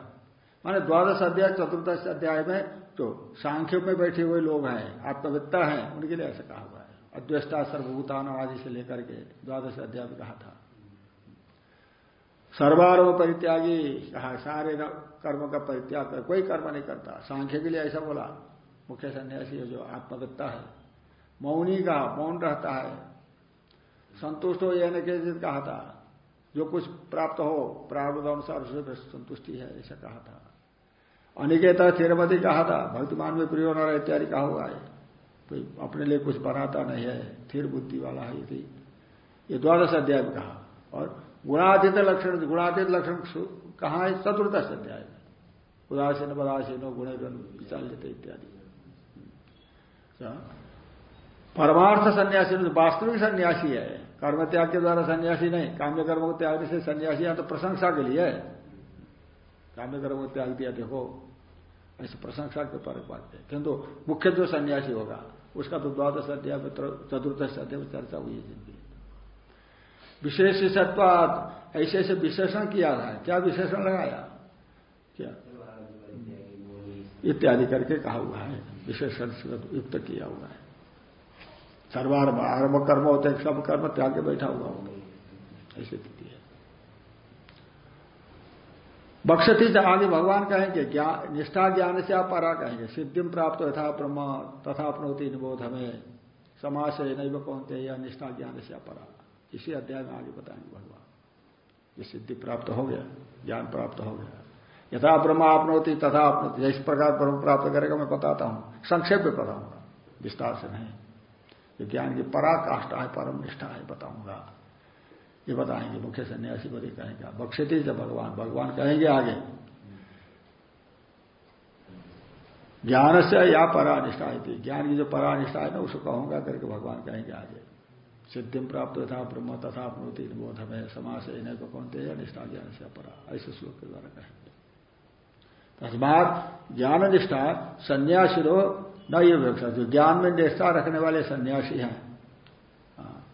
माने द्वादश अध्याय, चतुर्दश अध्याय में जो सांख्य में बैठे हुए लोग हैं, आत्मवित्ता हैं, उनके लिए ऐसा कहा हुआ है। अद्वेष्टा सर्वभूतान आदि से लेकर के द्वादश अध्याय में कहा था। सर्वारव परित्यागी कहा, सारे कर्म का परित्याग कर, कोई कर्म नहीं करता। सांख्य के लिए ऐसा बोला। मुख्य सन्यासी जो आत्मवित्ता है। मौनी का मौन रहता है। संतुष्ट हो यह न कहा था। जो कुछ प्राप्त हो प्रारब्ध अनुसार उससे संतुष्टि है, ऐसा कहा था। अनिकेता थिरमती कहा था भक्तिमान में प्रिय होना इत्यादि कहा हुआ है। कोई अपने लिए कुछ बनाता नहीं है थिर बुद्धि वाला है थी ये द्वादश अध्याय में कहा। और गुणातीत लक्षण गुणातीत लक्षण कहा है? चतुर्दश अध्याय उदासीन, बदासीन गुण विचार लेते इत्यादि। परमार्थ सन्यासी वास्तविक सन्यासी है। कर्म त्याग के द्वारा सन्यासी नहीं, काम्य कर्म को त्याग से सन्यासी तो प्रशंसा के लिए। काम्य कर्म को त्याग दिया, देखो, ऐसे प्रशंसा के पर बात है। किंतु मुख्य जो सन्यासी होगा, उसका तो द्वादश अध्याय चतुर्दश अध्याय चर्चा हुई है जिनकी। विशेषत्वाद ऐसे ऐसे विशेषण किया है क्या विशेषण लगाया? क्या? इत्यादि करके कहा हुआ है विशेषण युक्त किया हुआ है। सर्वारंभ आरंभ कर्म होते हैं सब कर्म त्याग के बैठा हुआ होगा। ऐसी स्थिति है। बक्षती आगे भगवान कहेंगे ज्ञान निष्ठा ज्ञान से आप परा कहेंगे। सिद्धि प्राप्त यथा ब्रह्म, तथा अपनोति निबोध हमें समाज से नहीं कौनते, या निष्ठा ज्ञान से अपरा इसी अध्याय में आगे बताएँगे भगवान। ये सिद्धि प्राप्त हो गया, ज्ञान प्राप्त हो गया। यथा ब्रह्म आपनोती, तथा अपनोती जिस प्रकार ब्रह्म प्राप्त करेगा, मैं बताता हूँ। संक्षेप में बताऊँगा। विस्तार से नहीं। ये ज्ञान की पराकाष्ठा है, परम निष्ठा है, बताऊँगा। ये बताएँगे, मुख्य सन्यासी बदे कहेंगे बक्षती जब भगवान। भगवान कहेंगे आगे। ज्ञान से या परानिष्ठा थी ज्ञान की जो परानिष्ठा है ना, उसको कहूँगा करके भगवान कहेंगे आगे। सिद्धिम प्राप्त था ब्रह्म तथा प्रोति बोध में से इन्हें को कौन थे निष्ठा ज्ञान से अपरा। ऐसे श्लोक के द्वारा कहेंगे। तस्मात ज्ञान निष्ठा सन्यासी न ये व्यवस्था जो ज्ञान में निष्ठा रखने वाले सन्यासी हैं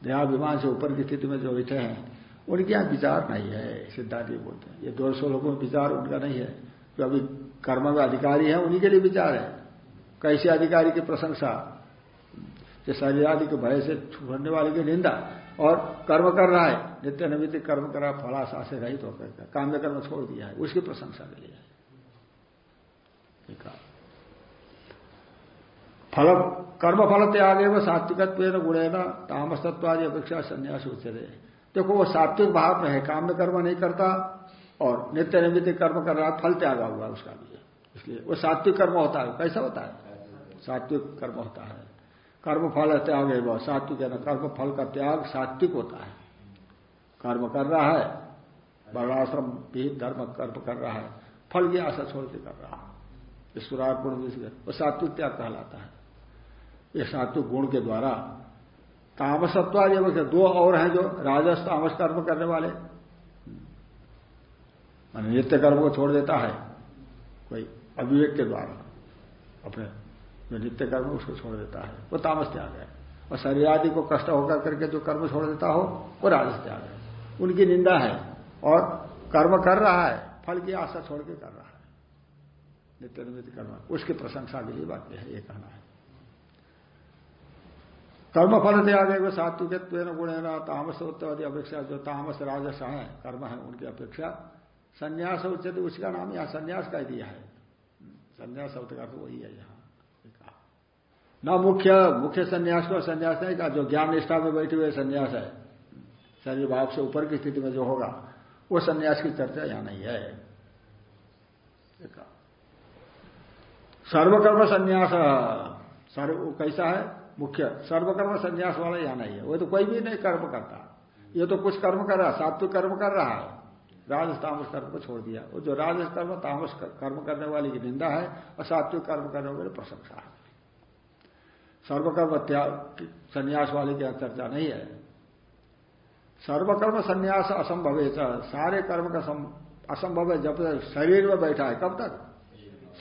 देहाभिमान से ऊपर की स्थिति में जो बैठे हैं, उनके यहाँ विचार नहीं है, सिद्धांत ये बोलते हैं। ये दो सौ लोगों में विचार उनका नहीं है। जो अभी कर्म में अधिकारी है, उन्हीं के लिए विचार है। कैसे अधिकारी की प्रशंसा? जो शरीर आदि के भय से छोड़ने वाले की निंदा और कर्म कर रहा है, नित्य नवित कर्म कर रहा फलाशा से रहित होकर काम्य कर्म छोड़ दिया है, उसकी प्रशंसा के लिए। फल कर्म फल त्याग एवं सात्विकत्व गुणे न तामसत्वादि अपेक्षा संन्यास उच्चते देखो, वो सात्विक भाव में है, काम में कर्म नहीं करता और नित्य निमित्त कर्म कर रहा, फल त्यागा हुआ उसका भी। इसलिए वो सात्विक कर्म होता है। कैसा होता है? सात्विक कर्म होता है। कर्म फल त्याग वह सात्विक है ना कर्म फल का त्याग सात्विक होता है। कर्म कर रहा है, वर्णाश्रम भी धर्म कर्म कर रहा है, फल की आशा छोड़ के कर रहा है। ईश्वरार्पण वो सात्विक त्याग कहलाता है। ये सात्विक गुण के द्वारा तामसत्व तामसत्वादि दो और हैं जो राजस तामस कर्म करने वाले। मान नित्य कर्म को छोड़ देता है कोई अविवेक के द्वारा। अपने जो नित्य कर्म उसको छोड़ देता है। वो तामस त्याग है। और शरीर आदि को कष्ट होकर करके जो कर्म छोड़ देता हो, वो राजस त्याग है। उनकी निंदा है और कर्म कर रहा है, फल की आशा छोड़ के कर रहा है। नित्य निमित्त कर्म उसकी प्रशंसा के लिए वाक्य है, ये कहना है। कर्म फल त्याग है वो सात्विक गुण तामस उत्तवादी अपेक्षा जो तामस राजस है, कर्म है, उनकी अपेक्षा। संन्यास उचित उसका नाम यहाँ संन्यास का दिया है। संन्यास शब्द का तो वही है यहाँ। न मुख्य मुख्य संन्यास को संन्यास नहीं कहा, जो ज्ञान निष्ठा में बैठे हुए संन्यास है। शरीर भाव से ऊपर की स्थिति में जो होगा, वो संन्यास की चर्चा यहाँ नहीं है। सर्वकर्म संन्यास, सर्व कैसा है? मुख्य। सर्वकर्म संन्यास वाला यहाँ नहीं है। वो तो कोई भी नहीं कर्म करता। ये तो कुछ कर्म कर रहा है, सात्विक कर्म कर रहा है। राजस तामस कर्म को छोड़ दिया। वो जो राजस कर्म तामस कर्म करने वाले की निंदा है, और सात्विक कर्म करने वाले प्रशंसा है। सर्वकर्म संन्यास वाले की चर्चा नहीं है। सर्वकर्म संन्यास असंभव है सारे कर्म का असंभव है जब तक शरीर में बैठा है। कब तक?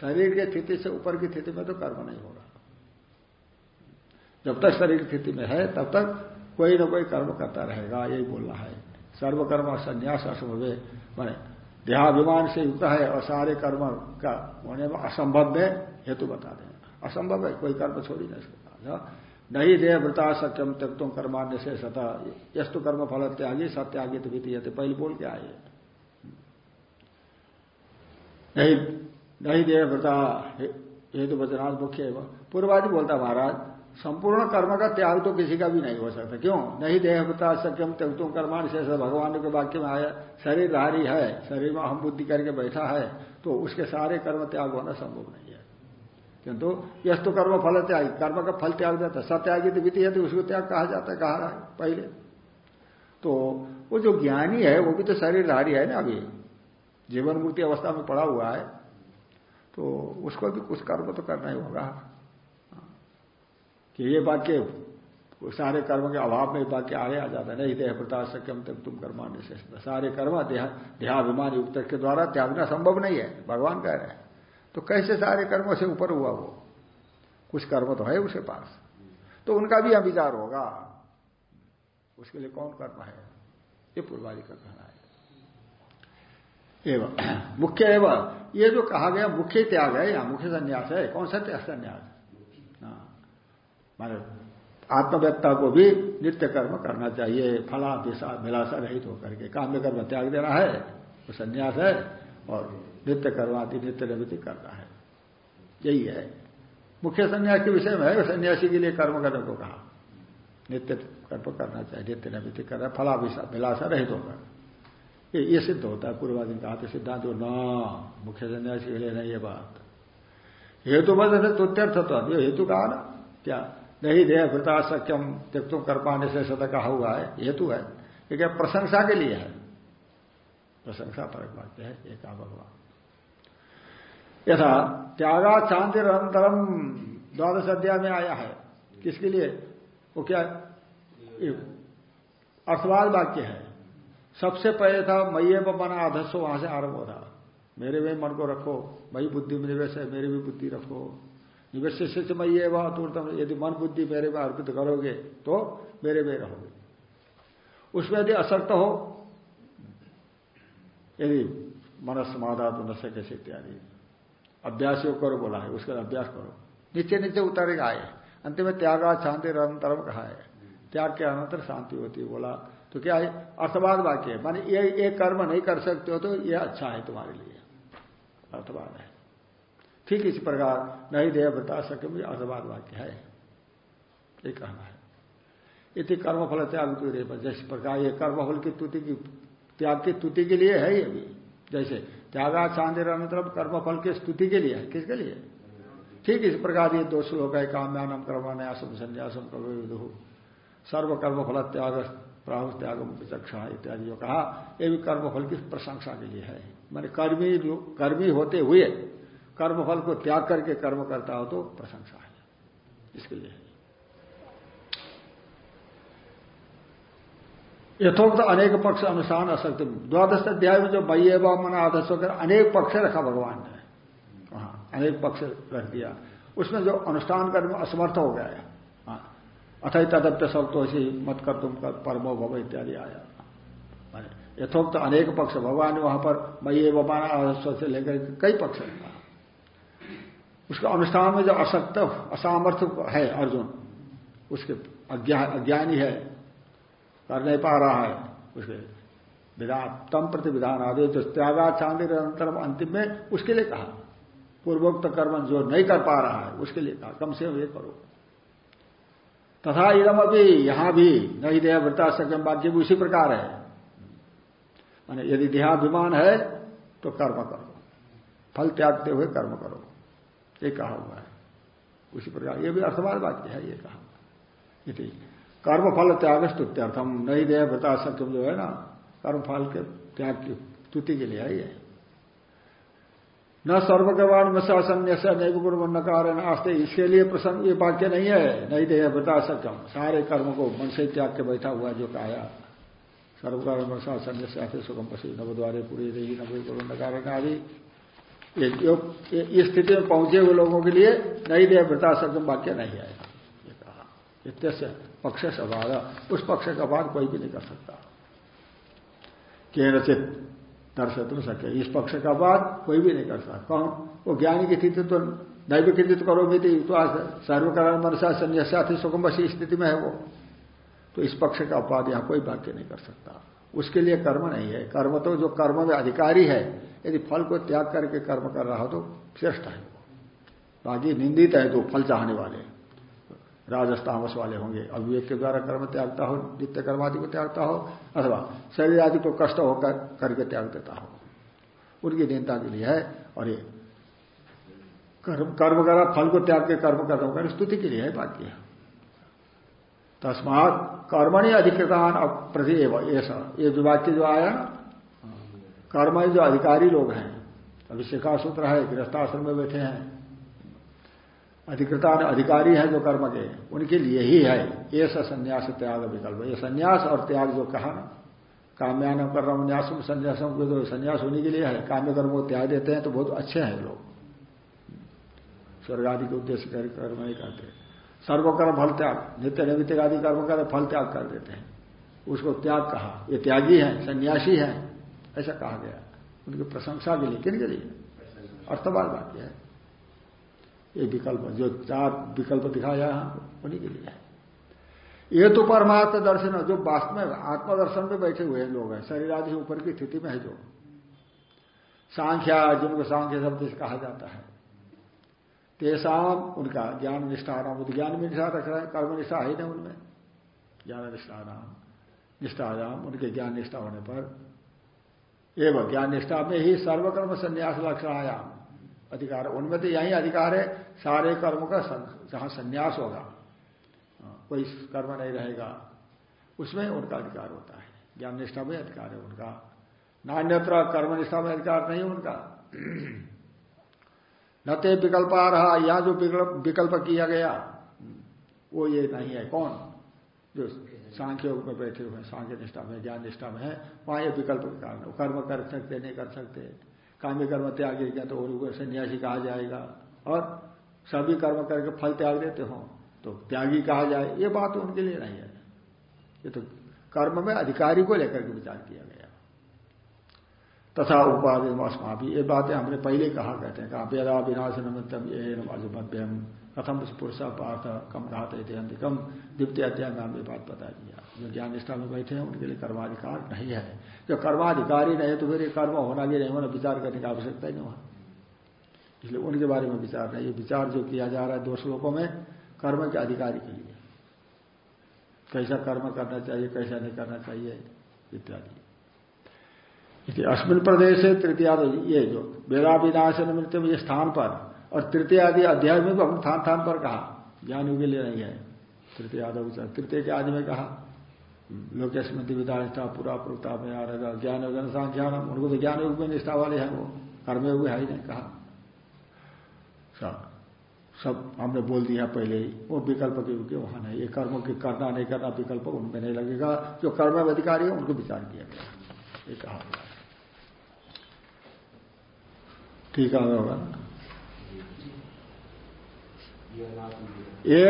शरीर की स्थिति से ऊपर की स्थिति में तो कर्म नहीं होगा। जब तक शरीर की स्थिति में है, तब तक कोई ना कोई कर्म करता रहेगा, यही बोलना है। सर्वकर्म संन्यास असंभव। मैंने देहाभिमान से युक्त है और सारे कर्म का होने में असंभव है, हेतु बता दें। असंभव है, कोई कर्म छोड़ी नहीं सकता। नहीं देह वृता सत्यम तक तुम कर्मान्य से सता। यस्तु कर्म फल त्यागी सत्यागी तो बीती पहले बोल के आए। नहीं नहीं देह वृता हेतु वचनाथ मुख्य एवं। पूर्वादि बोलता महाराज, संपूर्ण कर्म का त्याग तो किसी का भी नहीं हो सकता। क्यों? नहीं देह बता सक्यम त्यक तुम कर्मान शेष भगवान के वाक्य में आया, शरीर धारी है, शरीर में हम बुद्धि करके बैठा है तो उसके सारे कर्म त्याग होना संभव नहीं है। किंतु यश तो कर्म फल त्याग, कर्म का फल त्याग देता, सत्यागी तो विधि है तो उसको त्याग कहा जाता है, कहा है, पहले। तो वो जो ज्ञानी है, वो भी तो शरीरधारी है ना अभी। जीवन मुक्ति अवस्था में पड़ा हुआ है तो उसको भी कुछ कर्म तो करना ही होगा। कि ये वाक्य सारे कर्म के अभाव में वाक्य आगे आ जाता है। नहीं, देह प्रताप सक्यम तक तुम कर्मान्य से सारे कर्म देहाभिमान युक्त के द्वारा त्यागना संभव नहीं है। भगवान कह रहे हैं। तो कैसे सारे कर्मों से ऊपर हुआ वो? कुछ कर्म तो है उसके पास। तो उनका भी विचार होगा। उसके लिए कौन कर्म है? ये पूर्वादि का कहना है। एवं। मुख्य एवं। ये जो कहा गया, मुख्य त्याग है या मुख्य संन्यास है। कौन सा त्याग संन्यास? माने आत्मव्यक्ता को भी नित्य कर्म करना चाहिए, फला दिशा मिलासा रहित होकर के। काम्य कर्म त्याग देना है, वो तो संन्यास है, और नित्य कर्माति नित्य निवृत्ति करना है। यही है। मुख्य संन्यास के विषय में है सन्यासी के लिए कर्म करने को कहा। नित्य कर्म करना चाहिए, नित्य निवृत्ति करना फला मिलासा रहित होकर। ये सिद्ध होता है, पूर्वादि कहा तो सिद्धांत न, मुख्य सन्यासी के लिए नहीं ये बात। हेतु बद तुत्यर्थ तो हेतु कहा ना, क्या? नहीं देह भृता सक्यम त्यक्तुम कर पाने से सदा कहा हुआ है, हेतु है। ये क्या प्रशंसा के लिए है? प्रशंसा परक वाक्य है एक भगवान। यथा, त्यागा शांति निरंतरम द्वादश अध्याय में आया है। किसके लिए? वो क्या? अर्थवाद वाक्य है। सबसे पहले था मये बना अधस्व वहाँ से आरंभ होता। मेरे में मन को रखो, मई बुद्धि में निवेश है, मेरे भी बुद्धि रखो। निवेश से मैं ये वह यदि मन बुद्धि मेरे में अर्पित करोगे तो मेरे में रहोगे। उसमें यदि असक्त हो, यदि मन समाधा तो न सके से इत्यादि अभ्यास योग करो बोला है, उसका अभ्यास करो। नीचे नीचे उतारेगा आए अंत में त्यागा, शांति, निरंतरम कहा है। त्याग के अनंतर शांति होती है, बोला। तो क्या है अर्थवाद वाक्य है। माने ये एक कर्म नहीं कर सकते हो तो ये अच्छा है तुम्हारे लिए। अर्थवाद है। ठीक इसी प्रकार, नहीं देह बता सके मुझे, अर्थवाद वाक्य है। ये कहना है। इति कर्मफल त्याग तु रे जैसे प्रकार ये कर्मफल की तुति की, त्याग की तुति के लिए है ये भी। जैसे त्यागा चांदेर अनंतरम कर्मफल की स्तुति के लिए है। किसके लिए? ठीक इस प्रकार ये दो श्लोक है, काम्यानम कर्मान्यासम संन्यासम कवि सर्व कर्मफल त्याग प्राह त्याग विचक्षण इत्यादि जो कहा, ये भी कर्मफल की प्रशंसा के लिए है। मैंने कर्मी कर्मी होते हुए कर्मफल को त्याग करके कर्म करता हो तो प्रशंसा है। इसके लिए। यथोक्त अनेक पक्ष अनुसार असक्त द्वादश अध्याय में जो मई एवं मना आदर्श होकर अनेक पक्ष रखा भगवान ने। वहाँ अनेक पक्ष रख दिया। उसमें जो अनुष्ठान कर्म असमर्थ हो गया हाँ। अथई तदप्य सब तो ऐसी मत कर तुम कर परमो भव इत्यादि आया। यथोक्त तो अनेक पक्ष, भगवान वहाँ पर मई ये मना आदर्श से लेकर कई पक्ष रखा उसका अनुष्ठान में जो असक्त असामर्थ्य है अर्जुन, उसके अज्ञानी है, कर नहीं पा रहा है, उसके विधान, तम प्रति विधान आदि जो त्यागा चांदी अंतरम अंतिम में उसके लिए कहा। पूर्वोक्त कर्म जो नहीं कर पा रहा है, उसके लिए कहा। कम से कम ये करो। तथा इदम अभी यहाँ भी नहीं देह वृता सकम वाक्य भी उसी प्रकार है। माने यदि देहाभिमान है तो कर्म करो। फल त्यागते हुए कर्म करो। ये कहा हुआ है। उसी प्रकार, ये भी अर्थवाद वाक्य है, ये कहा यदि कर्म फल त्याग स्तुत्यर्थम नहीं देह वृता सकते जो है ना, कर्म फल के त्याग की स्तुति के लिए है ये। न सर्वगवान में सन्यास गुरु नकार आस्ते। इसके लिए प्रसन्न ये वाक्य नहीं है। नहीं दे बता सकम। सारे कर्म को मन से त्याग के बैठा हुआ जो कहा सर्वकर्म सन्यास आते सुगम पसी नवद्वारे पूरी रही नव गुरु नकार आदि इस स्थिति में पहुँचे हुए लोगों के लिए नहीं दे बता सकम वाक्य नहीं आएगा ये कहा। इत्यस्य पक्ष सवाद उस पक्ष का वाद कोई भी नहीं कर सकता। केनचित तो सके इस पक्ष का वाद कोई भी नहीं कर सकता। कौन? वो ज्ञानी की स्थिति तो दैव कृतित करोगे थी तो सर्वकरण मनसा संन्यासाथी सुगमसी स्थिति में है वो। तो इस पक्ष का अपवाद यहाँ कोई वाक्य नहीं कर सकता। उसके लिए कर्म नहीं है। कर्म तो जो कर्म में अधिकारी है, यदि फल को त्याग करके कर्म कर रहा हो तो श्रेष्ठ है वो। बाकी निंदित है जो फल चाहने वाले राजस्थामस वाले होंगे। अविवेक के द्वारा कर्म त्यागता हो, नित्य कर्मादि को त्यागता हो, अथवा शरीर आदि को कष्ट होकर करके त्याग देता हो। उनकी निंदा के लिए है और ये कर्म कर्म करा, फल को त्याग के कर्म कर रहा स्तुति के लिए है, बात बाकी तस्मात कर्मणि अधिकृतान प्रति ऐसा ये जो वाक्य जो आया कर्म जो अधिकारी लोग हैं, अभी शिखा सूत्र है, गृहस्थाश्रम में बैठे हैं अधिकृता अधिकारी है जो कर्म के, उनके लिए ही है। ये संन्यास त्याग विकल्प। ये संन्यास और त्याग जो कहा ना, काम्यान कर्म न्यास संन्यासों के जो संन्यास होने के लिए है। काम्य कर्म को त्याग देते हैं तो बहुत अच्छे हैं लोग। स्वर्ग आदि के उद्देश्य कर, कर्म नहीं करते सर्वकर्म फल त्याग, नित्य नैमित्तिक आदि कर्म कर फल त्याग कर देते हैं। उसको त्याग कहा। ये त्यागी है, सन्यासी है, ऐसा कहा गया। उनकी प्रशंसा के लिए किन के लिए? अर्थवाद वाक्य है। ये विकल्प, जो चार विकल्प दिखाया यहाँ उन्हीं के लिए। ये तो परमात्मा दर्शन जो वास्तव में आत्मदर्शन में बैठे हुए लोग हैं शरीर आदि से ऊपर की स्थिति में है जो। सांख्या, जिनको सांख्य शब्द से कहा जाता है। तेसाम, उनका ज्ञान निष्ठा नाम ज्ञान में निष्ठा रख रहा है, कर्म निष्ठा है ना उनमें। ज्ञान निष्ठा नाम निष्ठायाम उनके ज्ञान निष्ठा होने पर। एवं ज्ञान निष्ठा में ही सर्वकर्म संन्यास लक्षणायाम। अधिकार उनमें तो यही अधिकार है, सारे कर्म का जहाँ संन्यास होगा, कोई कर्म नहीं रहेगा, उसमें उनका अधिकार होता है। ज्ञान निष्ठा में अधिकार है उनका। नान्यत्र कर्मनिष्ठा में अधिकार नहीं उनका। न ते विकल्प आ रहा यहाँ जो विकल्प किया गया, वो ये नहीं है। कौन? जो सांख्य में बैठे हुए सांख्य निष्ठा में, ज्ञान निष्ठा में है, वहाँ ये विकल्प कर्म कर सकते नहीं कर सकते काम्य कर्म त्याग क्या तो उनको सन्यासी कहा जाएगा। और सभी कर्म करके फल त्याग देते हो तो त्यागी कहा जाए, ये बात उनके लिए नहीं है। ये तो कर्म में अधिकारी को लेकर के विचार किया गया। तथा उपाधि अस्माभि। ये बातें हमने पहले कहा, कहते हैं, कहा वेदा विनाश निमित्तम ये कथम पुरुष पार्थ कम घात कम द्वितीय अध्याय में हमने बात बता दिया जो ज्ञान निष्ठा में बैठे हैं, उनके लिए कर्माधिकार नहीं है। जो कर्माधिकारी नहीं तो फिर ये कर्म होना भी नहीं होना विचार करने की आवश्यकता ही नहीं इसलिए उनके बारे में विचार नहीं। विचार जो किया जा रहा है दो श्लोकों में, कर्म के अधिकारी के लिए। कैसा कर्म करना चाहिए, कैसा नहीं करना चाहिए, इत्यादि। अश्विन प्रदेश है तृतीया ये जो वेदा विनाश निमित्त ये स्थान पर और तृतीय आदि अध्याय में भी हम थान थान पर कहा ज्ञानियों के लिए नहीं है। तृतीय आदि तृतीय के आदि में कहा। लोकेश में दिविधा पूरा पुरता में आ रहेगा ज्ञान योगन ज्ञान उनको तो ज्ञान योग में निष्ठा वाले हैं वो। कर्म योग है ही नहीं, कहा। सब हमने बोल दिया पहले ही, वो विकल्प के वहाँ नहीं। ये कर्म की करना, नहीं करना विकल्प उनमें नहीं लगेगा। जो कर्म अधिकारी है, उनको विचार किया गया। ये कहा। है होगा।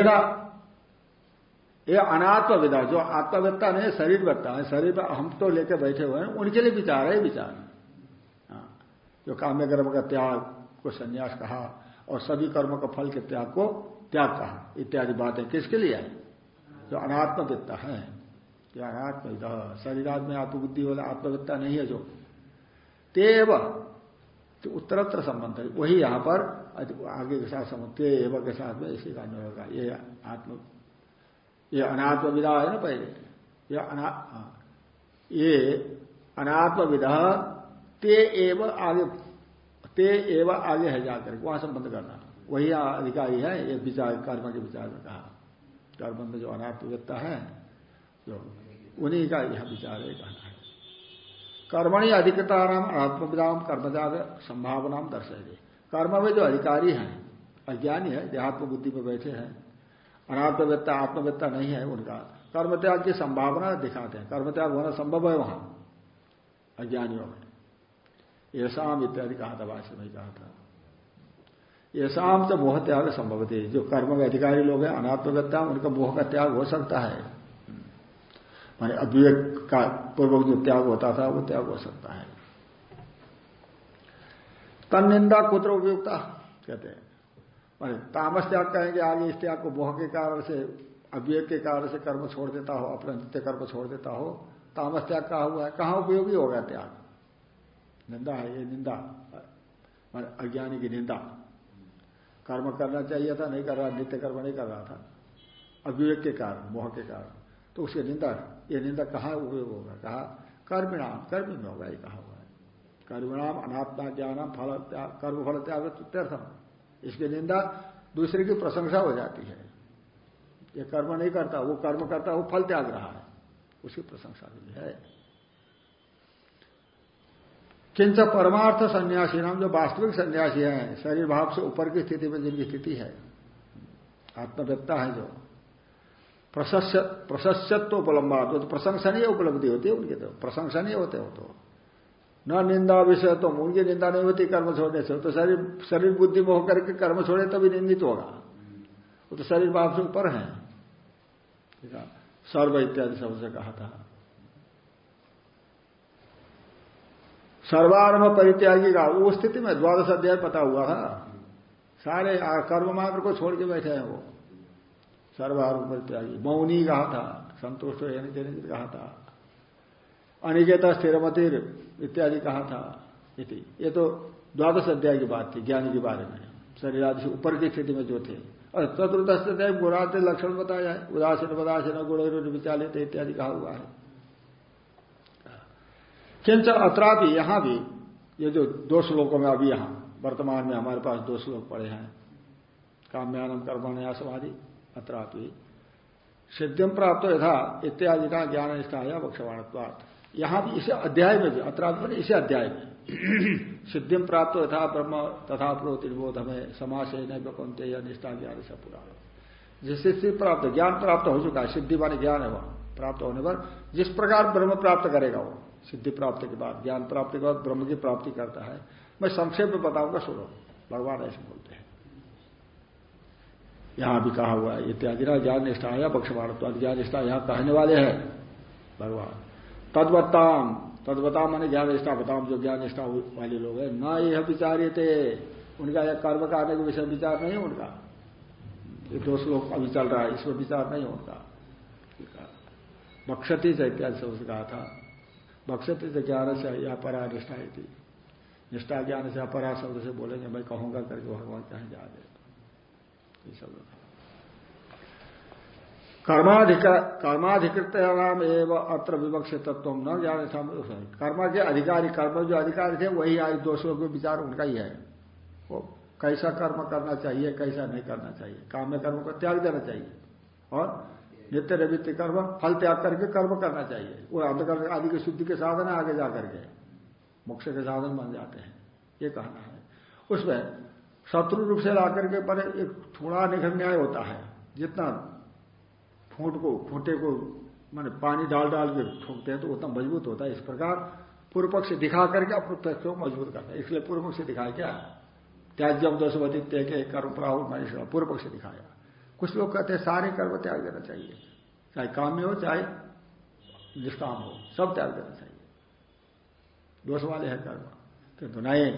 ना ये अनात्म विदा जो आत्मवेत्ता नहीं शरीर वेत्ता है, शरीर हम तो लेके बैठे हुए हैं, उनके लिए विचार है विचार हाँ। जो काम्य कर्म का त्याग को संन्यास कहा, और सभी कर्म का फल के त्याग को त्याग कहा, इत्यादि बातें किसके लिए है? जो अनात्मवित्ता है। अनात्मविदा शरीर में आत्मबुद्धि वाला आत्मवित्ता नहीं है जो। तेव तो उत्तरत्र संबंध है। वही यहाँ पर आगे के साथ संबंध तेव के साथ में इसी का होगा ये आत्म, ये अनात्म विधा है ना पहले? ये अना हाँ। ये अनात्म विधा ते एव आगे, ते एव आगे है जाकर, वहाँ संबंध करना। वही अधिकारी है, ये विचार, कर्म के विचार में कहा। कर्म में जो अनात्मविद्ता है, जो उन्हीं का यह विचार है, कहना। कर्मणि अधिकता नाम अनात्मविदाम कर्मजा संभावना दर्शाएगी कर्म में जो अधिकारी हैं, अज्ञानी है देहात्म बुद्धि में बैठे हैं, अनात्मवेत्ता, आत्मवेत्ता नहीं है उनका। कर्म त्याग की संभावना दिखाते हैं। कर्म त्याग होना संभव है वहाँ, अज्ञानियों में। ये शाम इत्यादि कहा था, भाष्य में कहा था। शाम तो मोह त्याग संभव थे जो कर्म के अधिकारी लोग हैं, अनात्मवेत्ता, उनका मोह का त्याग हो सकता है। माने अविवेक का पूर्वक जो त्याग होता था, वो त्याग हो सकता है। तन निंदा कुत्र उपयुक्ता, कहते हैं। माने तामस त्याग कहेंगे, आगे इस त्याग को मोह के कारण से अविवेक के कारण से कर्म छोड़ देता हो, अपना नित्य कर्म छोड़ देता हो, तामस त्याग कहा हुआ है? कहाँ उपयोगी होगा त्याग? निंदा है, ये निंदा। अज्ञानी की निंदा। कर्म करना चाहिए था, नहीं कर रहा, नित्य कर्म नहीं कर रहा था। अविवेक के कारण, मोह के कारण। तो उसकी निंदा, ये निंदा कहाँ उपयोग होगा? कहा, कर्मिणाम, कर्म में होगा, ये कहा हुआ है? कर्मिणाम अनात्मा ज्ञानम फल, कर्म, फल त्याग तीर्थम इसकी निंदा दूसरे की प्रशंसा हो जाती है। ये कर्म नहीं करता, वो कर्म करता, वो फल त्याग रहा है। उसकी प्रशंसा भी है। किंच परमार्थ सन्यासी नाम जो वास्तविक सन्यासी हैं, शरीर भाव से ऊपर की स्थिति में जिनकी स्थिति है, आत्मव्यक्ता है जो प्रशस्यत्व उपलम्बा तो प्रशंसनीय उपलब्धि होती है उनके तो प्रशंसनीय होते हो तो। न निंदा विषय तो उनकी निंदा नहीं होती कर्म छोड़ने से तो शरीर शरीर बुद्धि में होकर करके कर्म छोड़े तभी निंदित होगा। वो तो शरीर बाप से ऊपर है। सर्व इत्यादि शब्द से कहा था। सर्वारंभ परित्यागी का उस स्थिति में द्वादश अध्याय पता हुआ था। सारे कर्म मात्र को छोड़ के बैठे हैं वो। सर्वारंभ परित्यागी मौनी कहा था, संतुष्ट हो कहा था। अनिकेता स्थिरमतिर इत्यादि कहा था इति। ये तो द्वादश अध्याय की बात थी, ज्ञान के बारे में। शरीर आदि से ऊपर की स्थिति में जो थे। और चतुर्दश अध्याय गुणाते लक्षण बताया है। उदासीन उदासीन गुण विचालित इत्यादि कहा हुआ है। किंच अत्रापि यहाँ भी, ये जो दो श्लोकों में अभी यहाँ, वर्तमान में हमारे पास दो श्लोक पड़े हैं। काम्यानम कर्मण्या समाधि। अत्रापि। सिद्धिम प्राप्त यथा इत्यादि का ज्ञान निष्ठा है वक्षवाणत्वार्थ यहाँ भी इसे अध्याय में भी अत्राध में इसे अध्याय में। सिद्धिम प्राप्त यथा ब्रह्म तथा प्रोतिर्बोध हमें समाज से नहीं नौते या निष्ठा ज्ञान से पुराण जिससे सिद्धि प्राप्त, ज्ञान प्राप्त हो चुका है, सिद्धि वाले ज्ञान है वह, प्राप्त होने पर जिस प्रकार ब्रह्म प्राप्त करेगा वो, सिद्धि प्राप्ति के बाद, ज्ञान प्राप्ति के बाद ब्रह्म की प्राप्ति करता है। मैं संक्षेप में बताऊँगा, सुनो। भगवान ऐसे बोलते हैं। यहाँ भी कहा हुआ है, इत्यादि। ज्ञान निष्ठा या पक्षवाण ज्ञान निष्ठा यहाँ कहने वाले हैं, भगवान। तद्वत्ताम तद्वताम माने ज्ञान निष्ठा बताम जो ज्ञान निष्ठा वाले लोग हैं। ना, यह विचार्य थे उनका यह कर्म करने के विषय विचार नहीं उनका। ये दो श्लोक अभी चल रहा है, इसमें विचार नहीं उनका। बक्षती से इत्यादि से उसने कहा था। बक्षती से ज्ञान से या परा निष्ठा निष्ठा ज्ञान से अपरा शब्द से बोलेंगे, मैं कहूँगा करके भगवान कहीं जा रहे कर्माधिकृत नाम एवं अत्र विवक्षित तत्व न ज्ञान कर्म के अधिकारी कर्म जो अधिकारी थे, वही आज दोषों के विचार उनका ही है। वो कैसा कर्म करना चाहिए, कैसा नहीं करना चाहिए। काम में कर्म को त्याग देना चाहिए। और नित्य निवृत्ति कर्म, फल त्याग करके कर्म करना चाहिए। वो अंधकर्म आदि की शुद्धि के साधन आगे जाकर के। मोक्ष के साधन बन जाते हैं। ये कहना है। उसमें शत्रु रूप से ला करके पर एक थोड़ा निखर न्याय होता है। जितना फूट को, फूटे को, माने पानी डाल डाल के ठोकते हैं तो उतना मज़बूत होता है। इस प्रकार पूर्व पक्ष दिखा करके अपने पक्ष को मज़बूत करता है। इसलिए पूर्व पक्ष दिखाया क्या? त्याज्यम दोष वदित्य के कर्म प्राहुल मनीष पूर्व पक्ष दिखाया। कुछ लोग कहते हैं, सारे कर्म त्याग देना चाहिए। चाहे काम में हो, चाहे निष्काम हो, सब त्याग देना चाहिए। दोष वाले हैं कर्म। किंतु नहीं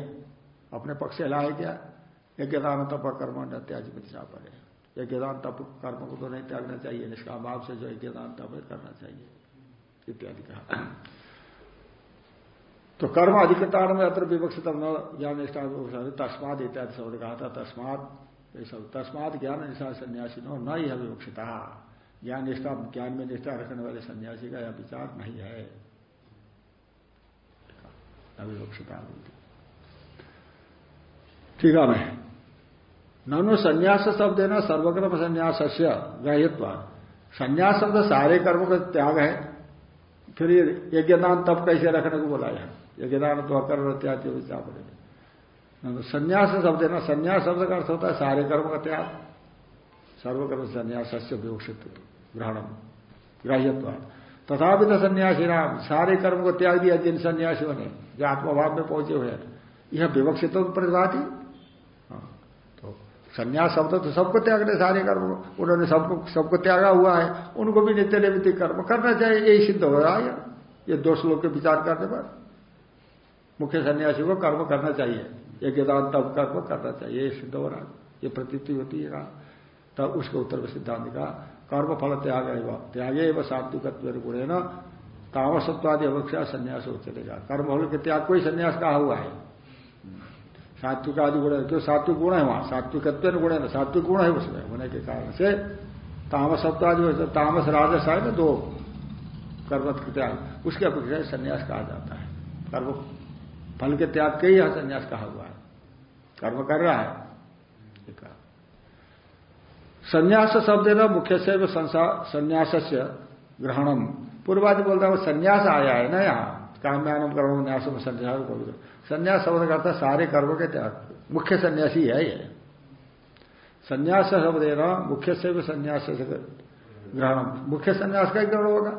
अपने पक्ष से लाए क्या? यज्ञदान तप कर्म न त्याज दिशा पड़े यज्ञदान तप कर्म को तो नहीं त्यागना चाहिए, निष्काम भाव से जो यज्ञदान तप करना चाहिए, इत्यादि कहा। तो कर्म अधिकता में अत्र विवक्षित न ज्ञान निष्ठा तस्माद इत्यादि शब्द कहा था तस्मात तस्मात ज्ञान निष्ठा सन्यासी न यह विवक्षिता। ज्ञान निष्ठा, ज्ञान में निष्ठा रखने वाले सन्यासी का यह विचार नहीं है। अविवक्षता ठीक है मैं ननु संन्यास शब्द है ना सर्वकर्म संन्यास ग्राह्यत्व संन्यास शब्द सारे कर्म का त्याग है। फिर ये यज्ञदान तब कैसे रखने को बोला है यज्ञदान तो कर्म त्याग संन्यास शब्द है ना संन्यास शब्द का अर्थ होता है सारे कर्म का त्याग। सर्वकर्म संन्यास विवक्षित ग्रहणम ग्राह्यत्व तथापि तो सन्यासी राम सारे कर्म को त्याग दिया, जिन सन्यासियों ने, जो आत्मभाव में पहुँचे हुए हैं। यह विवक्षित प्रतिभाती संन्यास शब्द तो सबको त्याग रहे सारे कर्म उन्होंने सबको सबको त्यागा हुआ है, उनको भी नित्य निमित्त कर्म करना चाहिए, यही सिद्ध हो रहा है। ये दो श्लोक के विचार करने पर मुख्य सन्यासी को कर्म करना चाहिए। एक तब कर्म करना चाहिए ये सिद्ध हो रहा है। ये प्रतीति होती है। तब उसके उत्तर में सिद्धांत का कर्म फल त्याग है त्यागे व सात्विकत्व गुणे न तामसत्वादि अपेक्षा संन्यास हो चलेगा। कर्म फल के त्याग कोई संन्यास कहा हुआ है। सात्विक आदि गुण है। क्यों? सात्विक गुण है वहाँ। सात्विकत्व गुण है सात्विक गुण है उसमें, होने के कारण से। तामसत्वादि तामस राजस है ना, दो कर्म के त्याग, उसके अपेक्षा संन्यास कहा जाता है। कर्म, फल के त्याग के ही संन्यास कहा हुआ है। कर्म कर रहा है। संन्यास शब्द न, मुख्य से संन्यास से ग्रहणम। पूर्वादि बोलता है वो संन्यास आया है ना यहाँ। काम्यानम कर्म न्यास में संन्यास संन्यास शब्द करता सारे कर्म के त्याग। मुख्य सन्यासी है ये। संन्यास शब्द न मुख्य से भी संन्यास ग्रहण। मुख्य संन्यास का ही ग्रहण होगा।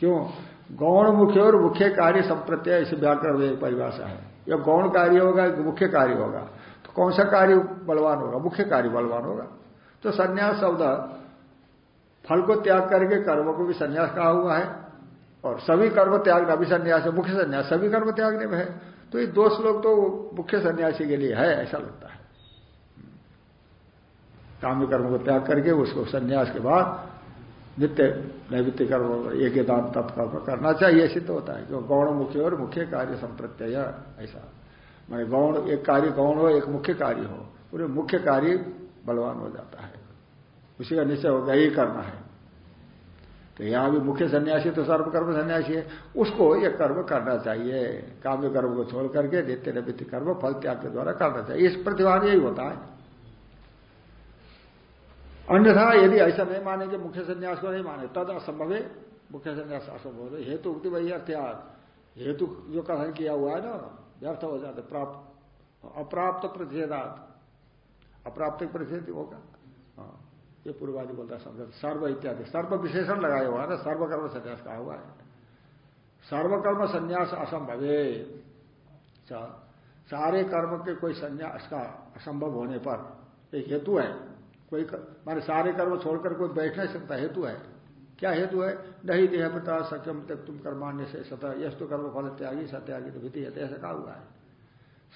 क्यों? गौण मुख्य और मुख्य कार्य संप्रत्यय, इसे व्याकरण एक परिभाषा है। यह गौण कार्य होगा मुख्य कार्य होगा। तो कौन सा कार्य बलवान होगा? मुख्य कार्य बलवान होगा। तो संन्यास शब्द, फल को त्याग करके कर्म को भी संन्यास कहा हुआ है। और सभी कर्म त्याग अभी संन्यास मुख्य संन्यास, सभी कर्म त्यागने में है। तो ये दो श्लोक तो मुख्य सन्यासी के लिए है, ऐसा लगता है। काम कर्म को त्याग करके उसको संन्यास के बाद नित्य नैवित्य कर्म एक दान तत्कर्म करना चाहिए सिद्ध होता है। क्यों? गौण मुख्य और मुख्य कार्य संप्रत्यय, ऐसा। मैंने गौण, एक कार्य गौण हो, एक मुख्य कार्य हो, पूरे मुख्य कार्य बलवान हो जाता है। उसी का निश्चय होगा यही करना है। तो यहाँ भी मुख्य सन्यासी तो सर्वकर्म सन्यासी है। उसको यह कर्म करना चाहिए। काम्य कर्म को छोड़ करके नित्य निवृत्ति कर्म फल त्याग के द्वारा करना चाहिए। इस प्रतिभान यही होता है। अन्यथा यदि ऐसा नहीं मानेंगे मुख्य संन्यास को नहीं माने, तद असंभव है। मुख्य संन्यास असंभव है। हेतु उक्ति वही अर्थात हेतु जो कथन किया हुआ है ना, व्यर्थ हो जाते प्राप्त, अप्राप्त प्रतिषेधात। अप्राप्त प्रतिषेध होगा। हाँ। ये पूर्वादि बोलता समझ सर्व इत्यादि। सर्व विशेषण लगाया हुआ ना, सर्वकर्म संन्यास कहा हुआ है। सर्वकर्म संन्यास असंभवे। सारे कर्म के कोई संन्यास का असंभव होने पर एक हेतु है। कोई माने सारे कर्म छोड़कर कोई बैठ नहीं सकता, हेतु है। क्या हेतु है? नहीं देह पिता सत्यम तक तुम कर्मान्य से सतह यश तो कर्म फल त्यागी, सत्यागी तो भीति ऐसा कहा हुआ है।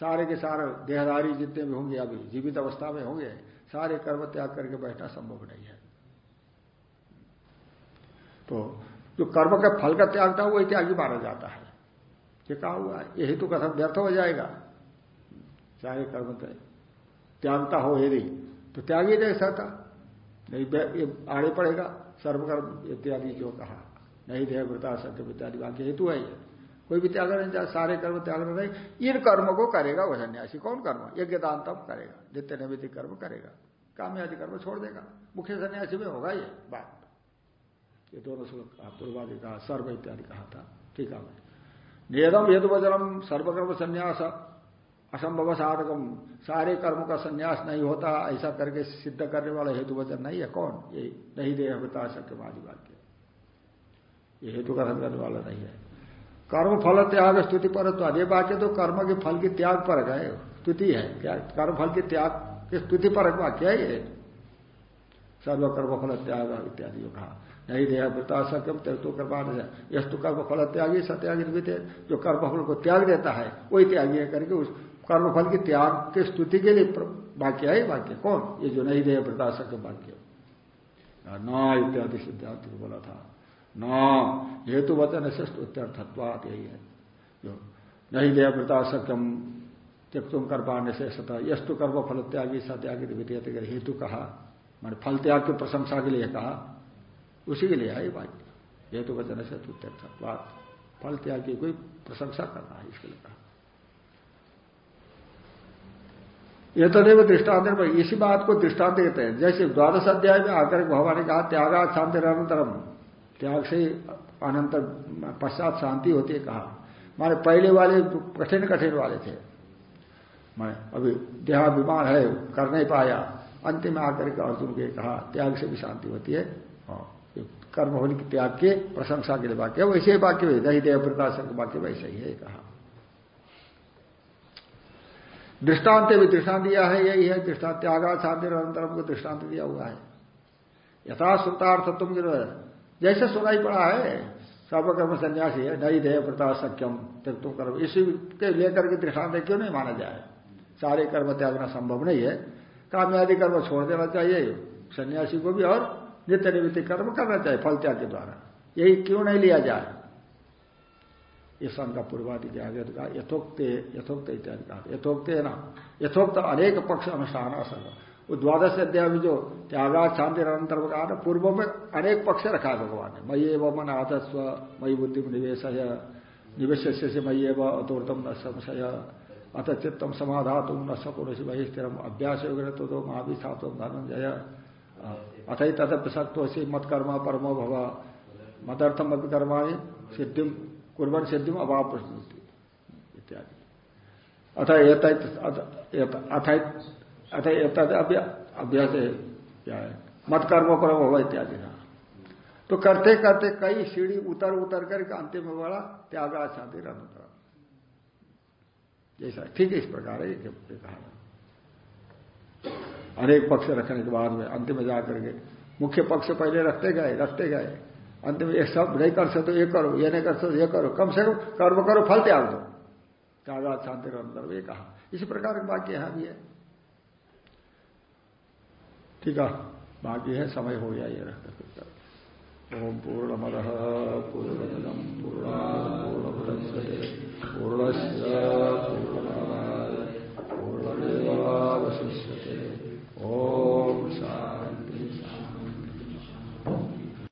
सारे के सारे देहदारी जितने भी होंगे, अभी जीवित अवस्था में होंगे सारे कर्म त्याग करके बैठना संभव नहीं है। तो जो कर्म का फल का त्याग था, वही त्यागी माना जाता है। ये कहा हुआ है, यही तो कथन व्यर्थ हो जाएगा। सारे कर्म त्यागता हो यदि तो त्याग ही नहीं सकता। नहीं ये आड़े पड़ेगा सर्वकर्म इत्यादि जो कहा? नहीं देहवृता सत्य इत्यादि वाक्य हेतु है ये। कोई भी त्याग नहीं जाए सारे कर्म त्याग नहीं इन कर्म को करेगा वह सन्यासी। कौन कर्म? यज्ञ दान तब करेगा, नित्य नैवित कर्म करेगा। कामयादि कर्म छोड़ देगा। मुख्य सन्यासी में होगा ये बात। ये दोनों श्लोक पूर्वादि कहा, सर्व इत्यादि कहा था। ठीक है। नेदम यदु वचनम सर्वकर्म संन्यास, असंभव साधकम। सारे कर्म का संन्यास नहीं होता, ऐसा करके सिद्ध करने वाला हेतु वचन नहीं है। कौन? ये नहीं दे बता वादी वाक्य। ये हेतु कथन करने वाला नहीं है। कर्म फल त्याग, स्तुति पर तो अधे वाक्य तो कर्म के फल की त्याग पर है, स्तुति है। क्या कर्म फल की त्याग की स्तुति पर वाक्य है ये। सर्वकर्म फल त्याग इत्यादि कहा नहीं देह वृता सक्यम तो कर्मान यस्तु कर्म फल त्यागी, सत्यागी जो कर्म फल को त्याग देता है, वही त्यागी करके उस कर्मफल की त्याग के स्तुति के लिए वाक्य है वाक्य। कौन? ये जो नहीं देह वृता सक्य वाक्य। न इत्यादि सिद्धांत बोला था। न हेतु वचन से स्तुत्यर्थत्वात यही है। जो नहीं देह सक्यम त्यक्तुम कर पाने से सता यस्तु कर्म फल त्यागी सत्यागी विधेयत हेतु कहा, मैंने फल त्याग की प्रशंसा के लिए कहा, उसी के लिए है वाक्य। हेतु वचन से तुत्यर्थत्वात फल त्याग की कोई प्रशंसा करना है इसके लिए कहा। ये तदेव दृष्टांत इसी बात को दृष्टांत देते हैं। जैसे द्वादश अध्याय में आकर भगवान ने कहा, त्यागा शांति अनंतरम त्याग से अनंतर पश्चात शांति होती है कहा। माने पहले वाले कठिन कठिन वाले थे। मैं अभी देहाभिमान है कर नहीं पाया। अंतिम आकर के अर्जुन के कहा त्याग से भी शांति होती है। हाँ, कर्म होने की त्याग के प्रशंसा के लिए वाक्य वैसे ही वाक्य दही देह प्रकाश वाक्य वैसे ही है कहा। दृष्टांत भी दृष्टांत दिया है यही है। दृष्टांत त्यागा शांति निरंतरम को दृष्टांत दिया हुआ है। यथा श्रुतार्थ तुम जैसे सुनाई पड़ा है, सर्वकर्म सन्यासी है, नई देह प्रता सक्यम तुम कर्म, इसी के लेकर के दृष्टांत क्यों नहीं माना जाए? सारे कर्म त्यागना संभव नहीं है। कामयादि कर्म छोड़ देना चाहिए, सन्यासी को भी और नित्य निवृत्ति कर्म करना चाहिए, फल त्याग के द्वारा। यही क्यों नहीं लिया जाए? ये शंका पूर्वादि के आगे तो यथोक्त यथोक्त इत्यादि कहा, यथोक्त ना, यथोक्त अनेक पक्ष अनुष्ठान असंग वो द्वादश अध्याय में जो त्यागा शांति, निरंतर कहा ना पूर्व में अनेक पक्ष रखा है भगवान ने। मई एवं मन आदस्व मई बुद्धि निवेश निवेश से मई एवं अतोर्तम न संशय अत चित्तम समाधा तुम न सको ऋषि वही स्थिर अभ्यास योग तो दो महावी स्थातुम धनंजय अथ ही तद प्रसक्तो मत कर्म परमो भव। मदर्थम अभी कर्माणी सिद्धि कुर्बन सिद्धि में अभाव इत्यादि। अथ अभ्यास क्या है? मत कर्म पर हो इत्यादि था तो करते करते कई सीढ़ी उतर उतर करके अंतिम में बड़ा त्यागा, शांति रनुतर जैसा ठीक है, इस प्रकार है कहा अनेक पक्ष रखने के बाद में अंतिम में जाकर के, मुख्य पक्ष पहले रखते गए रखते गए। अंत में ये सब नहीं कर सकते, ये करो, ये नहीं कर सकते, ये करो, कम से कम कर्म करो, फल त्याग दो। त्यागा, शांति अंदर ये कहा। इसी प्रकार के यहाँ भी है। ठीक है। बाकी है, समय हो गया ये रह करके ओम पूर्ण मद पूर्ण पूर्णा पूर्ण पूर्णस्य पूर्णमेवावशिष्यते ओम शांति